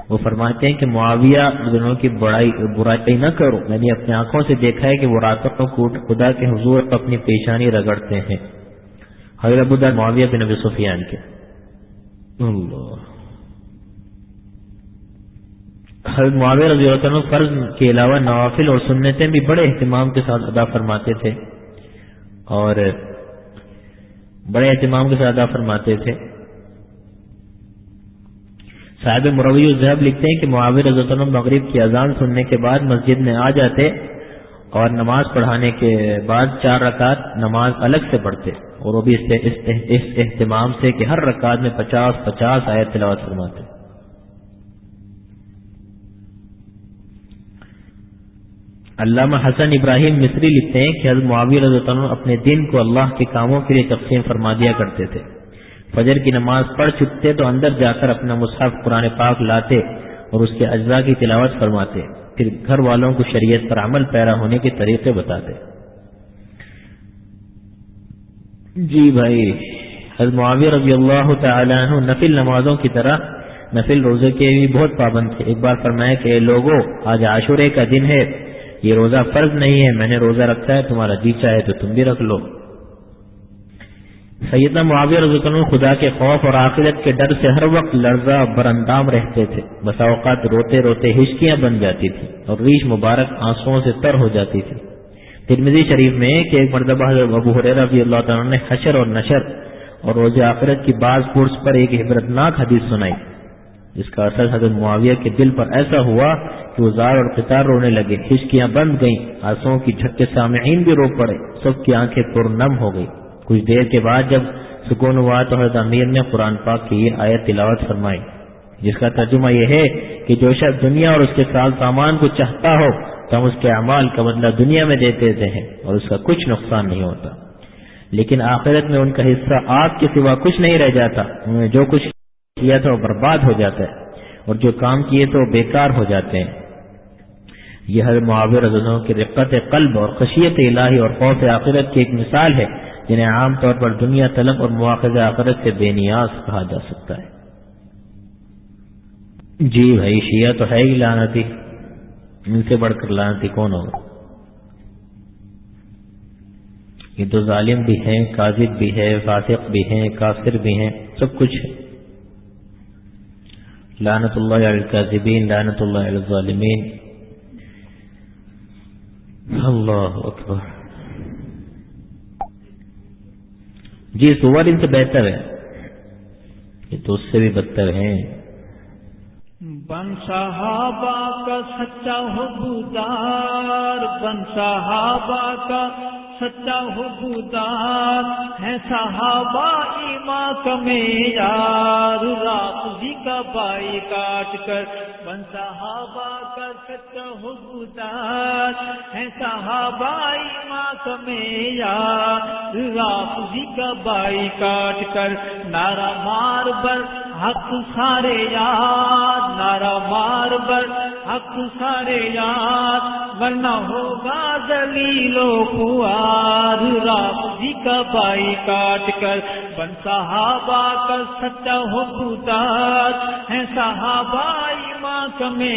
وہ فرماتے ہیں کہ معاویہ دونوں کی برائی برائی نہ کرو۔ میں نے اپنی آنکھوں سے دیکھا ہے کہ وہ راتوں کو خدا کے حضور اپنی پیشانی رگڑتے ہیں۔ حضرت ابودا معاویہ بن ابی سفیان کے۔ اللہ۔ حضرت معاویہ رضی اللہ عنہ فرض کے علاوہ نوافل اور سنتیں بھی بڑے اہتمام کے ساتھ ادا فرماتے تھے۔ اور بڑے اہتمام کے ساتھ ادا فرماتے تھے۔ صاحب مروی الزہب لکھتے ہیں کہ معاور رضوط مغرب کی اذان سننے کے بعد مسجد میں آ جاتے اور نماز پڑھانے کے بعد چار رکعت نماز الگ سے پڑھتے اور وہ بھی اس اہتمام سے کہ ہر رکعت میں پچاس پچاس آیت تلاوت فرماتے۔ علامہ حسن ابراہیم مصری لکھتے ہیں کہ حضرت معاوی رضی اللہ عنہ اپنے دن کو اللہ کے کاموں کے لیے تقسیم فرما دیا کرتے تھے۔ فجر کی نماز پڑھ چکتے تو اندر جا کر اپنا مصحف قرآن پاک لاتے اور اس کے اجزاء کی تلاوت فرماتے۔ پھر گھر والوں کو شریعت پر عمل پیرا ہونے کے طریقے بتاتے۔ جی بھائی، حضرت معاوی رضی اللہ تعالیٰ عنہ نفل نمازوں کی طرح نفل روزے کے بھی بہت پابند تھے۔ ایک بار فرمایا کہ لوگوں آج عاشورے کا دن ہے یہ روزہ فرض نہیں ہے، میں نے روزہ رکھا ہے، تمہارا جی چاہے تو تم بھی رکھ لو۔ سیدنا معاویہ رضی اللہ عنہ خدا کے خوف اور آخرت کے ڈر سے ہر وقت لرزہ براندام رہتے تھے۔ بسا اوقات روتے روتے ہچکیاں بن جاتی تھی اور ریش مبارک آنسو سے تر ہو جاتی تھی۔ ترمزی شریف میں کہ ایک مرتبہ حضرت ابو رضی اللہ تعالیٰ نے حشر اور نشر اور روز آخرت کی بعض پورس پر ایک عبرتناک حدیث سنائی۔ جس کا اثر حضرت معاویہ کے دل پر ایسا ہوا کہ وہ زار اور قطار رونے لگے ہچکیاں بند گئیں آنسو کی جھٹکے سامعین بھی رو پڑے، سب کی آنکھیں پر نم ہو گئی کچھ دیر کے بعد جب سکون ہوا تو حضرت امیر نے قرآن پاک کی یہ آیت تلاوت فرمائی، جس کا ترجمہ یہ ہے کہ جو شخص دنیا اور اس کے سال سامان کو چاہتا ہو تو ہم اس کے اعمال کا بدلہ دنیا میں دیتے ہیں اور اس کا کچھ نقصان نہیں ہوتا۔ لیکن آخرت میں ان کا حصہ آپ کے سوا کچھ نہیں رہ جاتا انہوں نے جو کچھ کیا تھا وہ برباد ہو جاتا ہے اور جو کام کیے تو وہ بیکار ہو جاتے ہیں۔ یہ ہر معاور کی رقت قلب اور خشیت الہی اور خوف آخرت کی ایک مثال ہے، جنہیں عام طور پر دنیا طلب اور مواخذ آخرت سے بے نیاز کہا جا سکتا ہے۔ جی بھائی، شیعہ تو ہے ہی لانتی ان سے بڑھ کر لانتی کون ہوگا؟ یہ تو ظالم بھی ہیں کاذب بھی ہے فاسق بھی ہیں، کافر بھی ہیں، سب کچھ ہے۔ لانت اللہ علی القاذبین لانت اللہ علی الظالمین۔ اللہ اکبر۔ جی سور ان سے بہتر ہے۔ یہ تو اس سے بھی بدتر ہیں بن صحابہ کا سچا ہو بن صحابہ کا سچا ہو بودار ہے صحابہ ایمان یار رات جی کا بائی کاٹ کر، بن صحابہ کا سچا ہو بودار ہے صحابہ ایمان یار رات جی کا بائی کاٹ کر نارا مار بر، حق سارے یاد نارا مار بر، حق سارے یاد، ورنہ ہوگا دلیلو پوار رات جی کا بائی کاٹ کر بن صحابہ کا سچا ہو بودار ہے صحابہ ماں کمے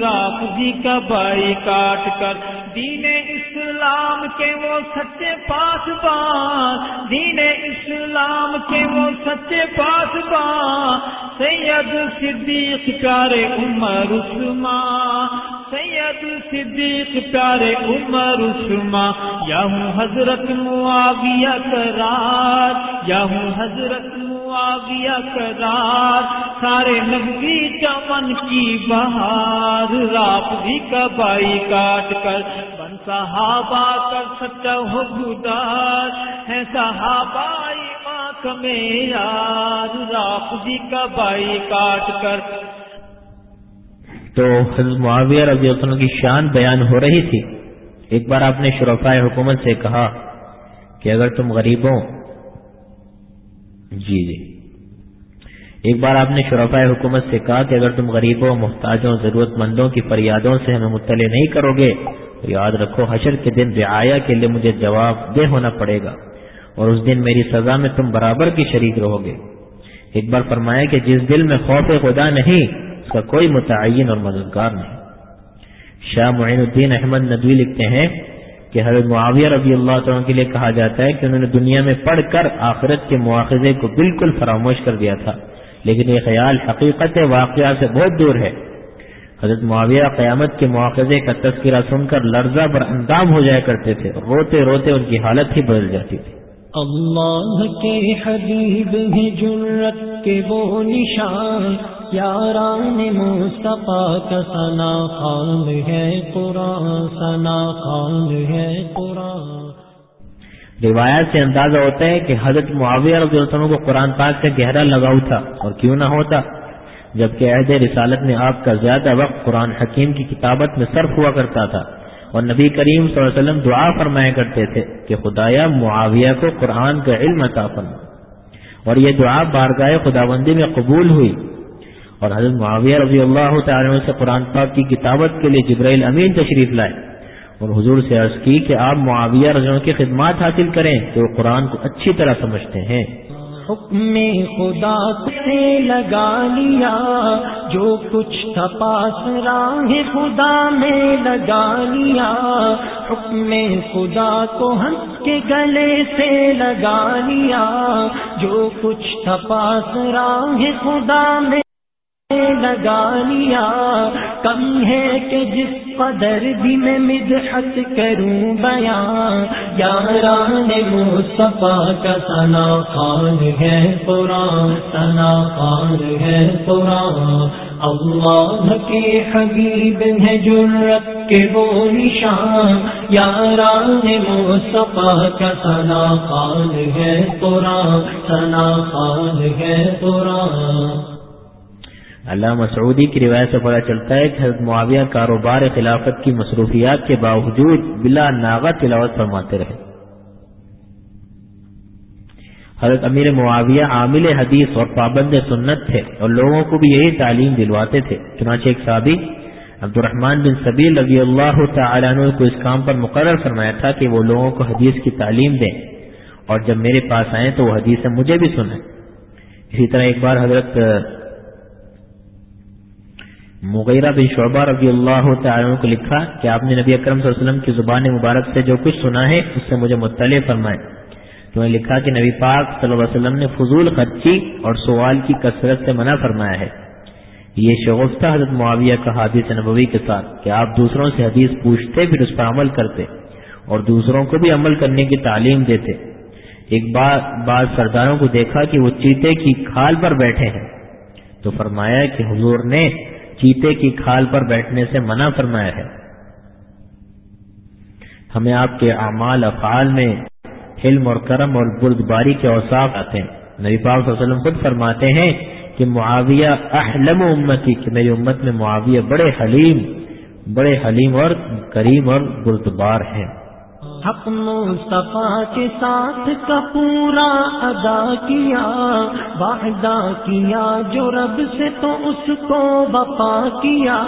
رات جی کا بائی کاٹ کر دین اسلام کے وہ سچے پاسبان، دین اسلام کے وہ سچے پاسبان، سید صدیق پیارے عمر عثمان سید صدیق پیارے عمر عثمان یا ہوں حضرت معاویہ کرار یا ہوں حضرت معاویہ کرار سارے نبی چمن کی بہار راپ بھی کبائی کاٹ کر، بن صحابہ کر سچا ہو گدار ہے صحابہ ماں میں یار راپ جی کبائی کاٹ کر تو حضرت معاویہ رضی اللہ عنہ کی شان بیان ہو رہی تھی۔ ایک بار آپ نے شرفائے حکومت سے کہا کہ اگر تم غریبوں جی جی۔ ایک بار آپ نے شرفائے حکومت سے کہا کہ اگر تم غریبوں محتاجوں ضرورت مندوں کی فریادوں سے ہمیں مطلع نہیں کرو گے، تو یاد رکھو حشر کے دن رعایا کے لیے مجھے جواب دہ ہونا پڑے گا اور اس دن میری سزا میں تم برابر کی شریک رہو گے۔ ایک بار فرمایا کہ جس دل میں خوف خدا نہیں اس کا کوئی متعین اور مددگار نہیں۔ شاہ معین الدین احمد ندوی لکھتے ہیں کہ حضرت معاویہ رضی اللہ تعالیٰ کے لیے کہا جاتا ہے کہ انہوں نے دنیا میں پڑھ کر آخرت کے مواخذے کو بالکل فراموش کر دیا تھا، لیکن یہ خیال حقیقت واقعہ سے بہت دور ہے۔ حضرت معاویہ قیامت کے مواخذے کا تذکرہ سن کر لرزہ بر اندام ہو جایا کرتے تھے، روتے روتے ان کی حالت ہی بدل جاتی تھی۔ اللہ کے حبیب بھی جرت کے وہ نشان، یاران مصطفیٰ کا سنا خان ہے، قرآن سنا خان ہے، قرآن۔ روایات سے اندازہ ہوتا ہے کہ حضرت معاویہ رضی اللہ عنہ کو قرآن پاک سے گہرا لگاؤ تھا اور کیوں نہ ہوتا؟ جبکہ عہد رسالت میں آپ کا زیادہ وقت قرآن حکیم کی کتابت میں صرف ہوا کرتا تھا۔ اور نبی کریم صلی اللہ علیہ وسلم دعا فرمایا کرتے تھے کہ خدایا معاویہ کو قرآن کا علم عطا فرما۔ اور یہ دعا بارگاہ خدا بندی میں قبول ہوئی۔ اور حضرت معاویہ رضی اللہ تعالی سے قرآن پاک کی کتابت کے لیے جبرائیل امین تشریف لائے۔ اور حضور سے عرض کی کہ آپ معاویہ رضو کی خدمات حاصل کریں کہ وہ قرآن کو اچھی طرح سمجھتے ہیں۔ حکم خدا سے لگا لیا، جو کچھ تپاس راہ خدا میں لگا لیا۔ حکم خدا کو ہنس کے گلے سے لگا لیا، جو کچھ تپاس راہ خدا میں لگا لیا کم ہے کہ جس قدر بھی میں مدحت کروں بیاں یاران مصطفیٰ کا سنا خان ہے، قرآن سنا خان ہے، قرآن۔ اللہ کے حبیب ہے جرت کے وہ نشان۔ یاران مصطفیٰ کا سنا خان ہے، قرآن سنا خان ہے، قرآن۔ اللہ مسعودی کی روایت سے پتہ چلتا ہے کہ حضرت معاویہ کاروبار خلافت کی مصروفیات کے باوجود بلا ناغا تلاوت فرماتے رہے۔ حضرت امیر معاویہ عامل حدیث اور پابند سنت تھے اور لوگوں کو بھی یہی تعلیم دلواتے تھے۔ چنانچہ ایک صحابی عبد الرحمن بن سبیل رضی اللہ تعالیٰ عنہ کو اس کام پر مقرر فرمایا تھا کہ وہ لوگوں کو حدیث کی تعلیم دیں اور جب میرے پاس آئیں تو وہ حدیث مجھے بھی سنیں۔ اسی طرح ایک بار حضرت مغیرہ بن شعبہ رضی اللہ تعالیٰ کو لکھا کہ آپ نے نبی اکرم صلی اللہ علیہ وسلم کی زبان مبارک سے جو کچھ سنا ہے اس سے مجھے مطلع فرمائے تو نے لکھا کہ نبی پاک صلی اللہ علیہ وسلم نے فضول خرچی اور سوال کی کثرت سے منع فرمایا ہے۔ یہ شگفتہ حضرت معاویہ کا حادث نبوی کے ساتھ کہ آپ دوسروں سے حدیث پوچھتے پھر اس پر عمل کرتے اور دوسروں کو بھی عمل کرنے کی تعلیم دیتے۔ ایک بار بعض سرداروں کو دیکھا کہ وہ چیتے کی کھال پر بیٹھے ہیں۔ تو فرمایا کہ حضور نے چیتے کی کھال پر بیٹھنے سے منع فرمایا ہے۔ ہمیں آپ کے اعمال، افعال میں علم اور کرم اور بردباری کے اوساف آتے ہیں۔ نبی پاک صلی اللہ علیہ وسلم خود فرماتے ہیں کہ معاویہ احلم امتی، کہ میری امت میں معاویہ بڑے حلیم بڑے حلیم اور کریم اور بردبار ہیں۔ حق مصطفیٰ کے ساتھ کا پورا ادا کیا، وعدہ کیا، جو رب سے تو اس کو وفا کیا۔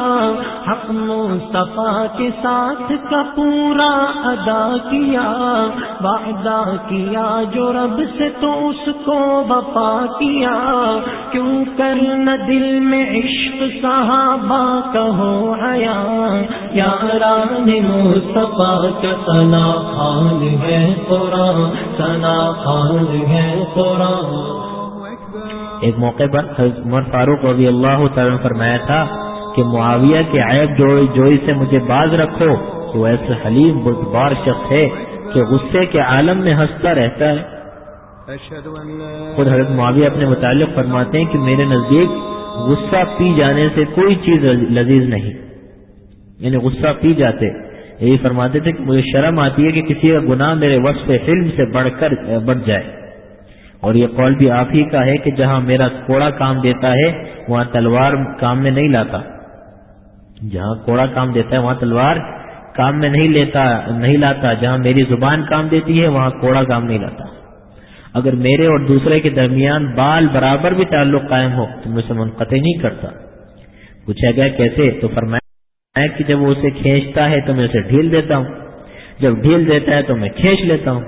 حق مصطفیٰ کے ساتھ کا پورا ادا کیا، وعدہ کیا، جو رب سے تو اس کو وفا کیا۔ کیوں کر نہ دل میں عشق صحابہ کہو حیا یاران مصطفیٰ کا سنا خان ہے قرآن سنا خان ہے قرآن۔ ایک موقع پر حضرت عمر فاروق رضی اللہ تعالیٰ نے فرمایا تھا کہ معاویہ کے عیب جوئی جوئی سے مجھے باز رکھو کہ وہ ایسے حلیم بردبار شخص ہے کہ غصے کے عالم میں ہنستا رہتا ہے۔ خود حضرت معاویہ اپنے متعلق فرماتے ہیں کہ میرے نزدیک غصہ پی جانے سے کوئی چیز لذیذ نہیں یعنی غصہ پی جاتے۔ یہی فرماتے تھے کہ مجھے شرم آتی ہے کہ کسی کا گناہ میرے وصف فلم سے بڑھ کر بڑھ جائے۔ اور یہ قول بھی آپ ہی کا ہے کہ جہاں میرا کوڑا کام دیتا ہے، وہاں تلوار کام میں نہیں لاتا۔ جہاں کوڑا کام دیتا ہے، وہاں تلوار کام میں نہیں لیتا، نہیں لاتا۔ جہاں میری زبان کام دیتی ہے، وہاں کوڑا کام نہیں لاتا۔ اگر میرے اور دوسرے کے درمیان بال برابر بھی تعلق قائم ہو، تو مجھ سے منقطع نہیں کرتا۔ پوچھا گیا کیسے؟ تو فرمایا کہ جب وہ اسے کھینچتا ہے تو میں اسے ڈھیل دیتا ہوں۔ جب ڈھیل دیتا ہے تو میں کھینچ لیتا ہوں۔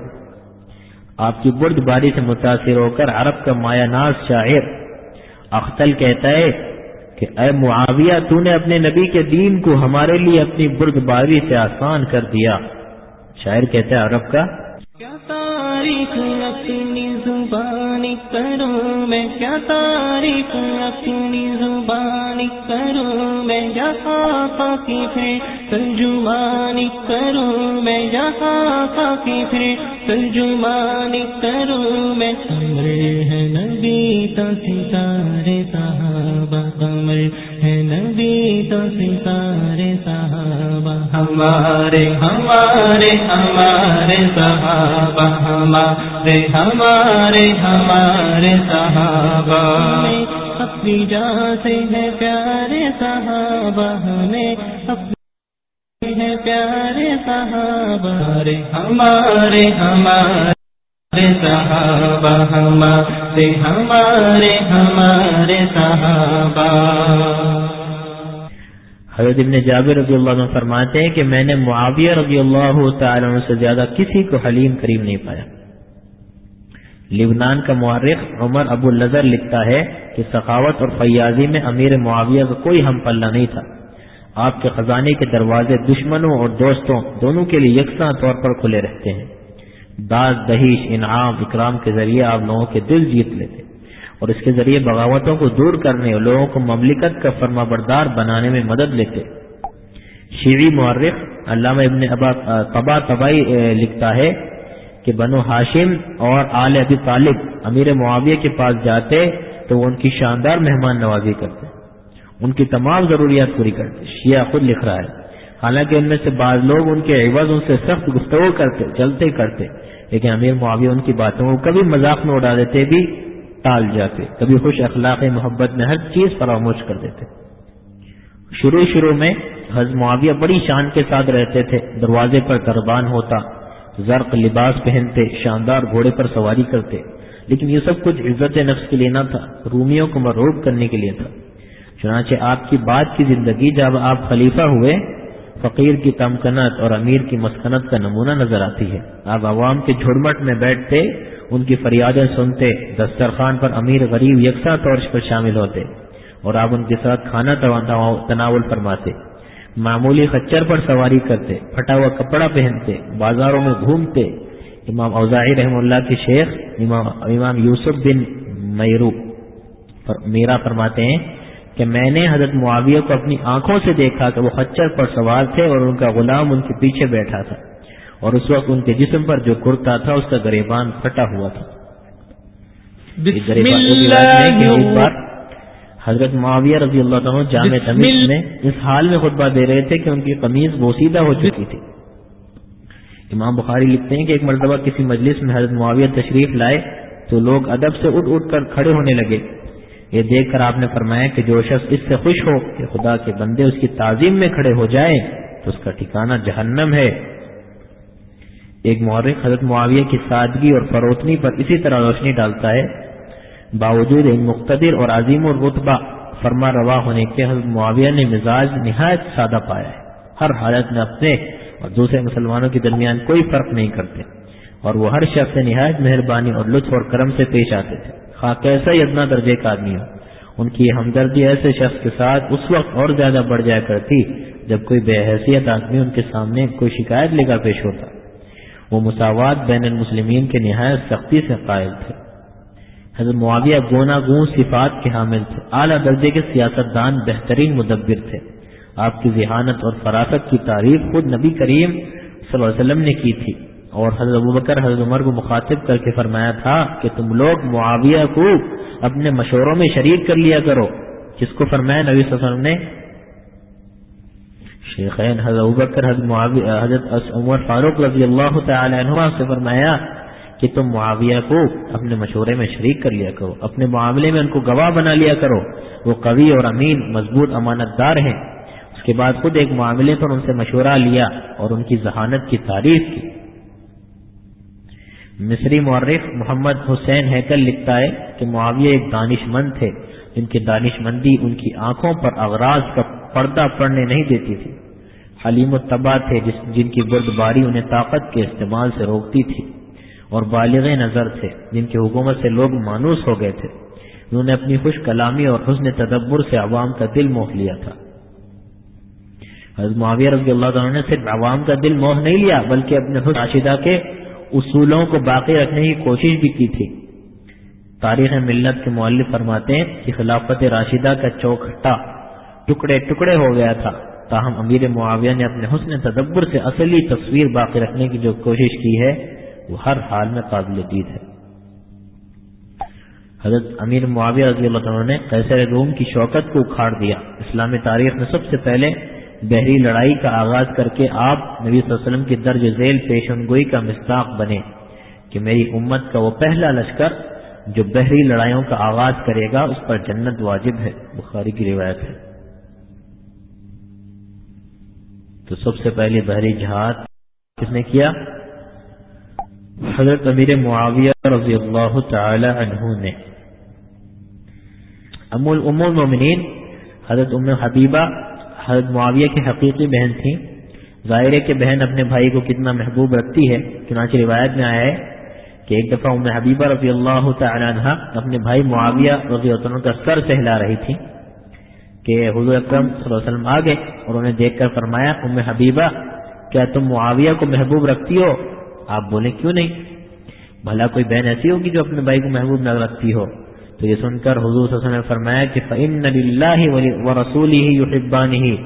آپ کی برد باری سے متاثر ہو کر عرب کا مایا ناز شاعر اختل کہتا ہے کہ اے معاویہ، تو نے اپنے نبی کے دین کو ہمارے لیے اپنی برد باری سے آسان کر دیا۔ شاعر کہتا ہے عرب کا، کیا تاریخ اپنی کروں میں، کیا تاریخ اپنی زبانی کروں میں جہاں پاکی پھر ترجمانی کروں میں جہاں پاکی پھر ترجمانی کروں میں کمر ہے نبی تو ستارے صحابہ کمر ہے نبی تو ستارے صحابہ، ہمارے ہمارے ہمارے صحابہ، ہمارے ہمارے ہمارے صحابہ۔ اپنی جان سے ہے پیارے صحابہ، ہمیں اپنی ہے پیارے صحابہ۔ ہمارے ہمارے صحابہ، ہمارے ہمارے ہمارے صحابہ۔ حضرت ابن جابر رضی اللہ عنہ فرماتے ہیں کہ میں نے معاویہ رضی اللہ تعالی عنہ سے زیادہ کسی کو حلیم کریم نہیں پایا۔ لبنان کا معرخ عمر ابو النظر لکھتا ہے کہ سخاوت اور فیاضی میں امیر معاویہ کا کوئی ہم پلہ نہیں تھا۔ آپ کے خزانے کے دروازے دشمنوں اور دوستوں دونوں کے لیے یکساں طور پر کھلے رہتے ہیں۔ داس دہیش، انعام، اکرام کے ذریعے آپ لوگوں کے دل جیت لیتے اور اس کے ذریعے بغاوتوں کو دور کرنے اور لوگوں کو مملکت کا فرما بردار بنانے میں مدد لیتے شیوی معرخ علامہ ابن ابا تبائی لکھتا ہے کہ بنو ہاشم اور آل ابی طالب امیر معاویہ کے پاس جاتے تو وہ ان کی شاندار مہمان نوازی کرتے۔ ان کی تمام ضروریات پوری کرتے۔ شیعہ خود لکھ رہا ہے۔ حالانکہ ان میں سے بعض لوگ ان کے عوض ان سے سخت گفتگو کرتے، چلتے کرتے۔ لیکن امیر معاویہ ان کی باتوں کو کبھی مذاق میں اڑا دیتے، بھی ٹال جاتے۔ کبھی خوش اخلاق، محبت میں ہر چیز فراموش کر دیتے۔ شروع شروع میں حضرت معاویہ بڑی شان کے ساتھ رہتے تھے۔ دروازے پر قربان ہوتا۔ زرق لباس پہنتے، شاندار گھوڑے پر سواری کرتے، لیکن یہ سب کچھ عزت نفس کے لیے نہ تھا، رومیوں کو مروب کرنے کے لیے تھا۔ چنانچہ آپ کی بات کی زندگی جب آپ خلیفہ ہوئے، فقیر کی تمکنت اور امیر کی مسکنت کا نمونہ نظر آتی ہے۔ آپ عوام کے جھڑمٹ میں بیٹھتے، ان کی فریادیں سنتے، دسترخوان پر امیر غریب یکساں طور پر شامل ہوتے، اور آپ ان کے ساتھ کھانا تناول فرماتے۔ معمولی خچر پر سواری کرتے، پھٹا ہوا کپڑا پہنتے، بازاروں میں گھومتے۔ امام اوزاعی رحم اللہ کے شیخ امام امام یوسف بن میرو میرا فرماتے ہیں کہ میں نے حضرت معاویہ کو اپنی آنکھوں سے دیکھا کہ وہ خچر پر سوار تھے اور ان کا غلام ان کے پیچھے بیٹھا تھا۔ اور اس وقت ان کے جسم پر جو کرتا تھا، اس کا گریبان پھٹا ہوا تھا۔ بار حضرت معاویہ رضی اللہ عنہ جامع تمیز میں اس حال میں خطبہ دے رہے تھے کہ ان کی قمیض بوسیدہ ہو چکی تھی۔ امام بخاری لکھتے ہیں کہ ایک مرتبہ کسی مجلس میں حضرت معاویہ تشریف لائے تو لوگ ادب سے اٹھ اٹھ کر کھڑے ہونے لگے۔ یہ دیکھ کر آپ نے فرمایا کہ جو شخص اس سے خوش ہو کہ خدا کے بندے اس کی تعظیم میں کھڑے ہو جائیں تو اس کا ٹھکانہ جہنم ہے۔ ایک مورخ حضرت معاویہ کی سادگی اور فروتنی پر اسی طرح روشنی ڈالتا ہے۔ باوجود ایک مقتدر اور عظیم اور رتبہ فرما روا ہونے کے حضرت معاویہ نے مزاج نہایت سادہ پایا ہے۔ ہر حالت میں اپنے اور دوسرے مسلمانوں کے درمیان کوئی فرق نہیں کرتے۔ اور وہ ہر شخص سے نہایت مہربانی اور لطف اور کرم سے پیش آتے تھے۔ خواہ کیسا ہی ادنا درجے کا آدمی ہو۔ ان کی ہمدردی ایسے شخص کے ساتھ اس وقت اور زیادہ بڑھ جایا کرتی جب کوئی بے حیثیت آدمی ان کے سامنے کوئی شکایت لے کر پیش ہوتا۔ وہ مساوات بین المسلمین کے نہایت سختی سے قائل تھے۔ حضرت معاویہ گونا گون صفات کے حامل تھے۔ اعلیٰ درجے کے سیاست دان بہترین مدبر تھے۔ آپ کی ذہانت اور فراست کی تعریف خود نبی کریم صلی اللہ علیہ وسلم نے کی تھی۔ اور حضرت ابوبکر حضرت عمر کو مخاطب کر کے فرمایا تھا کہ تم لوگ معاویہ کو اپنے مشوروں میں شریک کر لیا کرو۔ جس کو فرمایا نبی صلی اللہ علیہ وسلم نے، شیخین حضرت ابوبکر حضرت حضرت عمر فاروق رضی اللہ تعالی عنہ سے فرمایا کہ تم معاویہ کو اپنے مشورے میں شریک کر لیا کرو، اپنے معاملے میں ان کو گواہ بنا لیا کرو۔ وہ قوی اور امین، مضبوط امانت دار ہیں۔ اس کے بعد خود ایک معاملے پر ان سے مشورہ لیا اور ان کی ذہانت کی تعریف کی۔ مصری مورخ محمد حسین ہیکل لکھتا ہے کہ معاویہ ایک دانش مند تھے۔ جن کی دانش مندی ان کی آنکھوں پر اغراض کا پردہ پڑنے نہیں دیتی تھی۔ حلیم و تباہ تھے جن کی برد باری انہیں طاقت کے استعمال سے روکتی تھی۔ اور بالغ نظر تھے، جن کی حکومت سے لوگ مانوس ہو گئے تھے۔ انہوں نے اپنی خوش کلامی اور حسن تدبر سے عوام کا دل موہ لیا تھا۔ حضرت معاویہ رضی اللہ عنہ نے صرف عوام کا دل موہ نہیں لیا، بلکہ اپنے حسن راشدہ کے اصولوں کو باقی رکھنے کی کوشش بھی کی تھی۔ تاریخ ملت کے مولف فرماتے ہیں کہ خلافت راشدہ کا چوکھٹا ٹکڑے ٹکڑے ہو گیا تھا۔ تاہم امیر معاویہ نے اپنے حسن تدبر سے اصلی تصویر باقی رکھنے کی جو کوشش کی ہے وہ ہر حال میں قابل دید ہے۔ حضرت امیر معاویہ رضی اللہ عنہ نے قیصر روم کی شوکت کو اکھاڑ دیا۔ اسلامی تاریخ میں سب سے پہلے بحری لڑائی کا آغاز کر کے آپ نبی صلی اللہ علیہ وسلم کی درج ذیل پیشن گوئی کا مستاق بنے کہ میری امت کا وہ پہلا لشکر جو بحری لڑائیوں کا آغاز کرے گا، اس پر جنت واجب ہے۔ بخاری کی روایت ہے۔ تو سب سے پہلے بحری جہاد کس نے کیا؟ حضرت امیر معاویہ رضی اللہ تعالی عنہ نے۔ امول مومنین حضرت ام حبیبہ، حضرت معاویہ کی حقیقی بہن تھیں۔ ظاہر ہے کہ بہن اپنے بھائی کو کتنا محبوب رکھتی ہے۔ چنانچہ روایت میں آیا ہے کہ ایک دفعہ ام حبیبہ رضی اللہ تعالیٰ عنہ اپنے بھائی معاویہ رضی اللہ عنہ کا سر سہلا رہی تھی کہ حضور اکرم صلی اللہ علیہ وسلم آ گئے اور انہیں دیکھ کر فرمایا، ام حبیبہ، کیا تم معاویہ کو محبوب رکھتی ہو؟ آپ بولے کیوں نہیں؟ بھلا کوئی بہن ایسی ہوگی جو اپنے بھائی کو محبوب نہ رکھتی ہو۔ تو یہ سن کر حضور صلی اللہ علیہ وسلم نے فرمایا کہ فَإِنَّ لِلَّهِ وَرَسُولِهِ يُحِبَّانِهِ،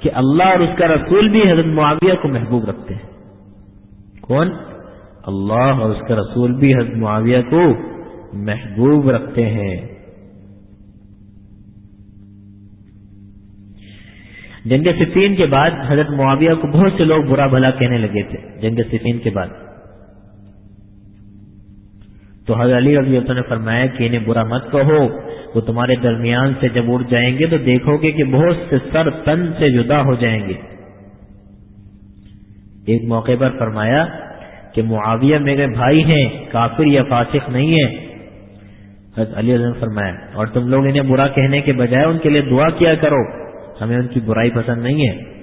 کہ اللہ اور اس کا رسول بھی حضرت معاویہ کو محبوب رکھتے ہیں۔ کون؟ اللہ اور اس کا رسول بھی حضرت معاویہ کو محبوب رکھتے ہیں۔ جنگ صفین کے بعد حضرت معاویہ کو بہت سے لوگ برا بھلا کہنے لگے تھے۔ جنگ صفین کے بعد۔ تو حضرت علی رضی اللہ نے فرمایا کہ انہیں برا مت کہو، وہ تمہارے درمیان سے جب اڑ جائیں گے تو دیکھو گے کہ بہت سے سر تن سے جدا ہو جائیں گے۔ ایک موقع پر فرمایا کہ معاویہ میرے بھائی ہیں، کافر یا فاسق نہیں ہے حضرت علی نے فرمایا، اور تم لوگ انہیں برا کہنے کے بجائے ان کے لیے دعا کیا کرو، ہمیں ان کی برائی پسند نہیں ہے۔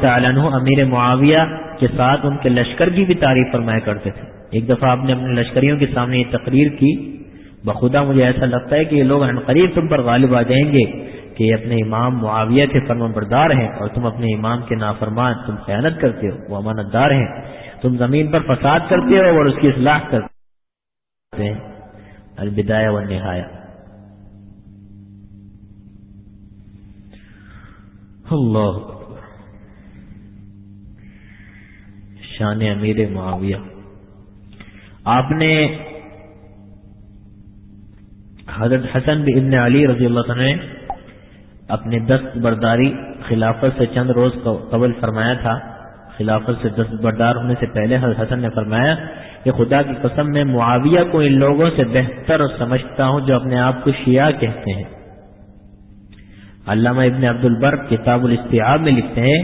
تعالیٰ امیر معاویہ کے ساتھ ان کے لشکر کی بھی تعریف فرمایا کرتے تھے۔ ایک دفعہ آپ نے اپنے لشکریوں کے سامنے یہ تقریر کی بخدا مجھے ایسا لگتا ہے کہ یہ لوگ قریب تم پر غالب آ جائیں گے کہ یہ اپنے امام معاویہ کے فرم بردار ہیں اور تم اپنے امام کے نافرمان تم خیانت کرتے ہو، وہ امانت دار ہیں۔ تم زمین پر فساد کرتے ہو اور اس کی اصلاح کرتے ہیں۔ البدایا و نہایا اللہ شان امیر معاویہ۔ آپ نے حضرت حسن ابن علی رضی اللہ عنہ نے اپنے دست برداری خلافت سے چند روز قبل فرمایا تھا۔ خلافت سے دست بردار ہونے سے پہلے حضرت حسن نے فرمایا کہ خدا کی قسم میں معاویہ کو ان لوگوں سے بہتر سمجھتا ہوں جو اپنے آپ کو شیعہ کہتے ہیں۔ علامہ ابن عبد البر کتاب الاستیاب میں لکھتے ہیں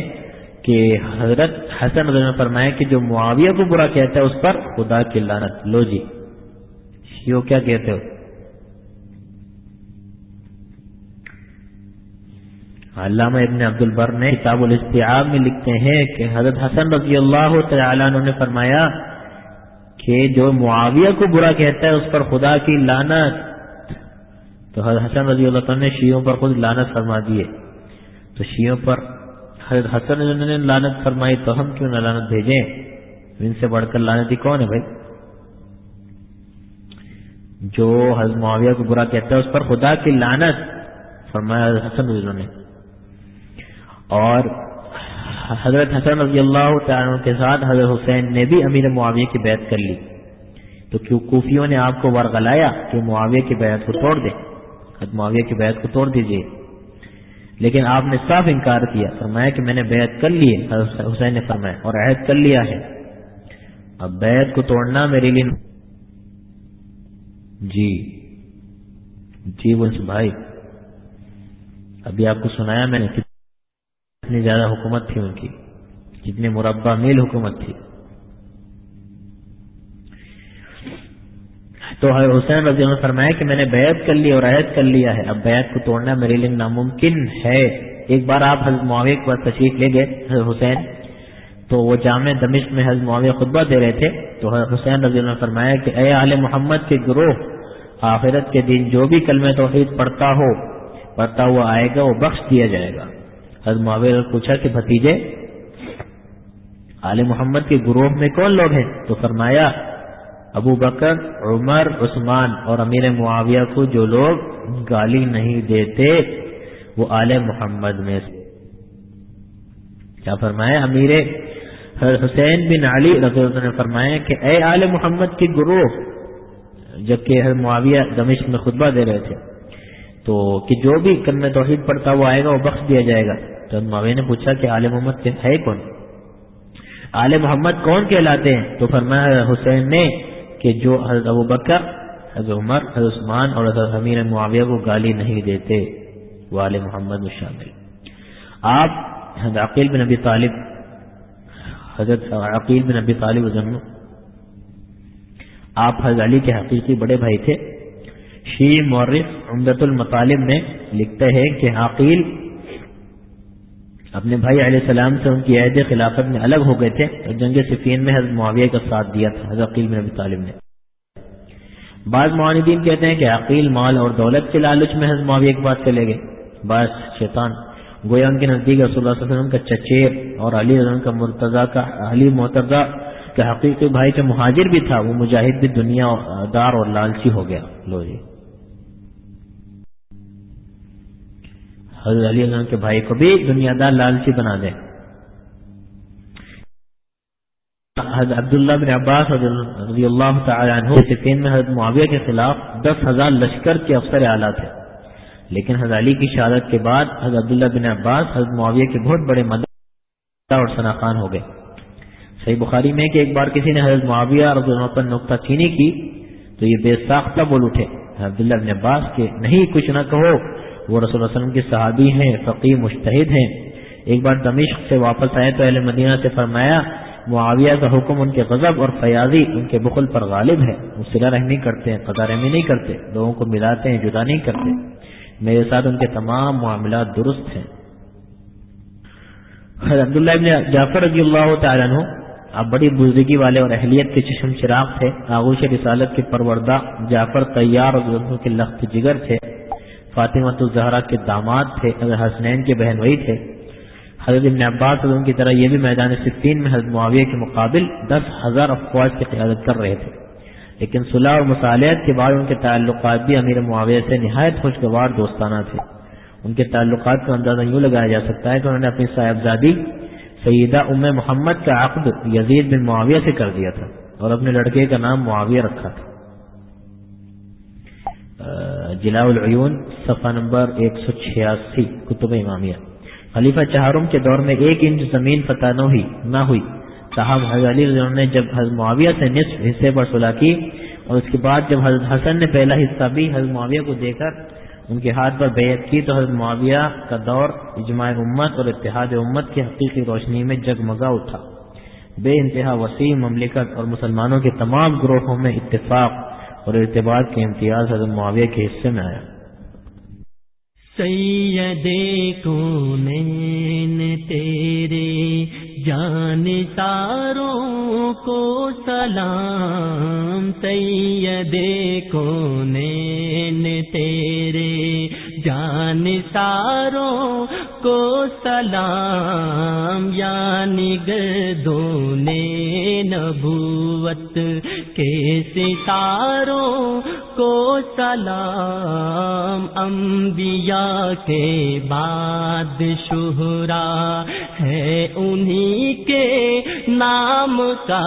کہ حضرت حسن نے فرمایا کہ جو معاویہ کو برا کہتا ہے اس پر خدا کی لانت لو جی شیو کیا کہتے ہو؟ علامہ ابن عبد البر نے کتاب الاستیاب میں لکھتے ہیں کہ حضرت حسن رضی اللہ تعالیٰ عنہ نے فرمایا کہ جو معاویہ کو برا کہتا ہے اس پر خدا کی لانت تو حضرت حسن رضی اللہ تعالیٰ نے شیعوں پر خود لانت فرما دیے۔ تو شیعوں پر حضرت حسن نے لانت فرمائی تو ہم کیوں نہ لانت بھیجیں؟ ان سے بڑھ کر لانتی کون ہے بھائی؟ جو حضرت معاویہ کو برا کہتا ہے اس پر خدا کی لانت فرمایا حضرت حسن نے۔ اور حضرت حسن رضی اللہ تعالیٰ کے ساتھ حضرت حسین نے بھی امیر معاویہ کی بیعت کر لی۔ تو کیوں کوفیوں نے آپ کو ورغلایا کہ معاویہ کی بیعت کو توڑ دے حضرت معاویہ کی بیعت کو توڑ دیجیے لیکن آپ نے صاف انکار کیا، فرمایا کہ میں نے بیعت کر لی ہے، حسین نے فرمایا، اور عہد کر لیا ہے۔ اب بیعت کو توڑنا میرے لیے جی۔ جی بول بھائی۔ ابھی آپ کو سنایا میں نے اتنی زیادہ حکومت تھی ان کی جتنی مربع میل حکومت تھی۔ تو حسین رضی اللہ فرمایا کہ میں نے بیعت کر لی اور عہد کر لیا ہے۔ اب بیعت کو توڑنا میرے لیے ناممکن ہے۔ ایک بار آپ حضرت معاویہ کے بعد تشریف لے گئے حسین۔ تو وہ جامع دمشق میں حضرت معاویہ خطبہ دے رہے تھے۔ تو حسین رضی اللہ فرمایا کہ اے آل محمد کے گروہ، آخرت کے دن جو بھی کلمہ توحید پڑھتا ہو، پڑھتا ہوا آئے گا، وہ بخش دیا جائے گا۔ حضرت معاویہ نے پوچھا کہ بھتیجے، آل محمد کے گروہ میں کون لوگ ہیں؟ تو فرمایا ابو بکر، عمر، عثمان اور امیر معاویہ کو جو لوگ گالی نہیں دیتے، وہ آل محمد میں سے۔ کیا فرمایا امیر حسین بن علی رضی اللہ نے فرمایا کہ اے آل محمد کی گروہ، جبکہ معاویہ دمشق میں خطبہ دے رہے تھے، تو کہ جو بھی کلمہ توحید پڑھتا وہ آئے گا، وہ بخش دیا جائے گا۔ تو معاویہ نے پوچھا کہ آل محمد ہے کون؟ آل محمد کون کہلاتے ہیں؟ تو فرمایا حسین نے کہ جو حضرت ابو بکر، حضرت عمر، حضرت عثمان اور حضرت حمیر معاویہ کو گالی نہیں دیتے، وہ آل محمد میں شامل۔ آپ حضرت عقیل بن نبی طالب، حضرت عقیل بن نبی طالب ضم آپ حضرت علی کے حقیقی بڑے بھائی تھے۔ شی مورخ امدت المطالب میں لکھتے ہیں کہ عقیل اپنے بھائی علیہ السلام سے ان کی عہد خلافت میں الگ ہو گئے تھے اور جنگ صفین میں حضرت معاویہ کا ساتھ دیا تھا، حضرت عقیل بن ابی طالب نے۔ بعض معاندین کہتے ہیں کہ عقیل مال اور دولت کے لالچ میں حضرت معاویہ کے بعد چلے گئے۔ بعض شیطان، گویا ان کے نزدیک رسول اللہ صلی اللہ علیہ وسلم کا چچیر اور علی کا مرتضی کا علی محترضہ کا حقیقی بھائی جو مہاجر بھی تھا، وہ مجاہد بھی دنیا دار اور لالچی ہو گیا۔ لو جی۔ حضرت علی اللہ کے بھائی کو بھی دنیا دار لالچی بنا دیں حضرت عبداللہ بن عباس رضی اللہ تعالی عنہ سفین میں حضرت معاویہ کے خلاف دس ہزار لشکر کے افسر اعلیٰ تھے۔ لیکن حضرت علی کی شہادت کے بعد حضرت عبداللہ بن عباس، حضرت معاویہ کے بہت بڑے مدد اور شناخان ہو گئے۔ صحیح بخاری میں کہ ایک بار کسی نے حضرت معاویہ رضی اللہ پر نقطہ چینی کی تو یہ بے ساختہ بول اٹھے۔ عبداللہ بن عباس کے نہیں، کچھ نہ کہو۔ وہ رسول اللہ علیہ وسلم کے صحابی ہیں فقی مشتحد ہیں۔ ایک بار دمشق سے واپس آئے تو اہل مدینہ سے فرمایا، معاویہ کا حکم ان کے غضب اور فیاضی ان کے بخل پر غالب ہے۔ وہ سلا رحمی کرتے ہیں قطع رحمی نہیں کرتے، لوگوں کو ملاتے ہیں، جدا نہیں کرتے۔ میرے ساتھ ان کے تمام معاملات درست ہیں۔ عبداللہ ابن جعفر رضی اللہ تعالیٰ عنہ، آپ بڑی بزرگی والے اور اہلیت کے چشم چراغ تھے۔ آغوش رسالت کے پروردہ جعفر طیار اور کے لخت جگر تھے۔ فاطمہ الزہرا کے داماد تھے، اگر حسنین کے بہن وہی تھے۔ حضرت ابن عباس ان کی طرح یہ بھی میدان سفین میں حضرت معاویہ کے مقابل دس ہزار افواج کی قیادت کر رہے تھے۔ لیکن صلاح اور مصالحت کے بعد ان کے تعلقات بھی امیر معاویہ سے نہایت خوشگوار دوستانہ تھے۔ ان کے تعلقات کا اندازہ یوں لگایا جا سکتا ہے کہ انہوں نے اپنی صاحبزادی سیدہ ام محمد کا عقد یزید بن معاویہ سے کر دیا تھا اور اپنے لڑکے کا نام معاویہ رکھا تھا۔ جلا العیون، صفحہ نمبر ایک سو چھیاسی، کتب امامیہ۔ خلیفہ چہارم کے دور میں ایک انچ زمین فتح نہ ہوئی نہ ہوئی۔ صاحب حضرت علی رضی نے جب حضرت معاویہ سے نصف حصے پر صلاح کی اور اس کے بعد جب حضرت حسن نے پہلا حصہ بھی حضرت معاویہ کو دے کر ان کے ہاتھ پر بیعت کی تو حضرت معاویہ کا دور اجماع امت اور اتحاد امت کی حقیقی روشنی میں جگمگا اٹھا۔ بے انتہا وسیع مملکت اور مسلمانوں کے تمام گروہوں میں اتفاق۔ اور ارتباط کے امتیاز حضرت معاویہ کے حصے میں آیا۔ سید کونین تیرے جان تاروں کو سلام۔ سید کونین تیرے جان ساروں کو سلام یعنی گردوں نبوت کے ستاروں کو سلام۔ انبیاء کے بعد شہرا ہے انہی کے نام کا۔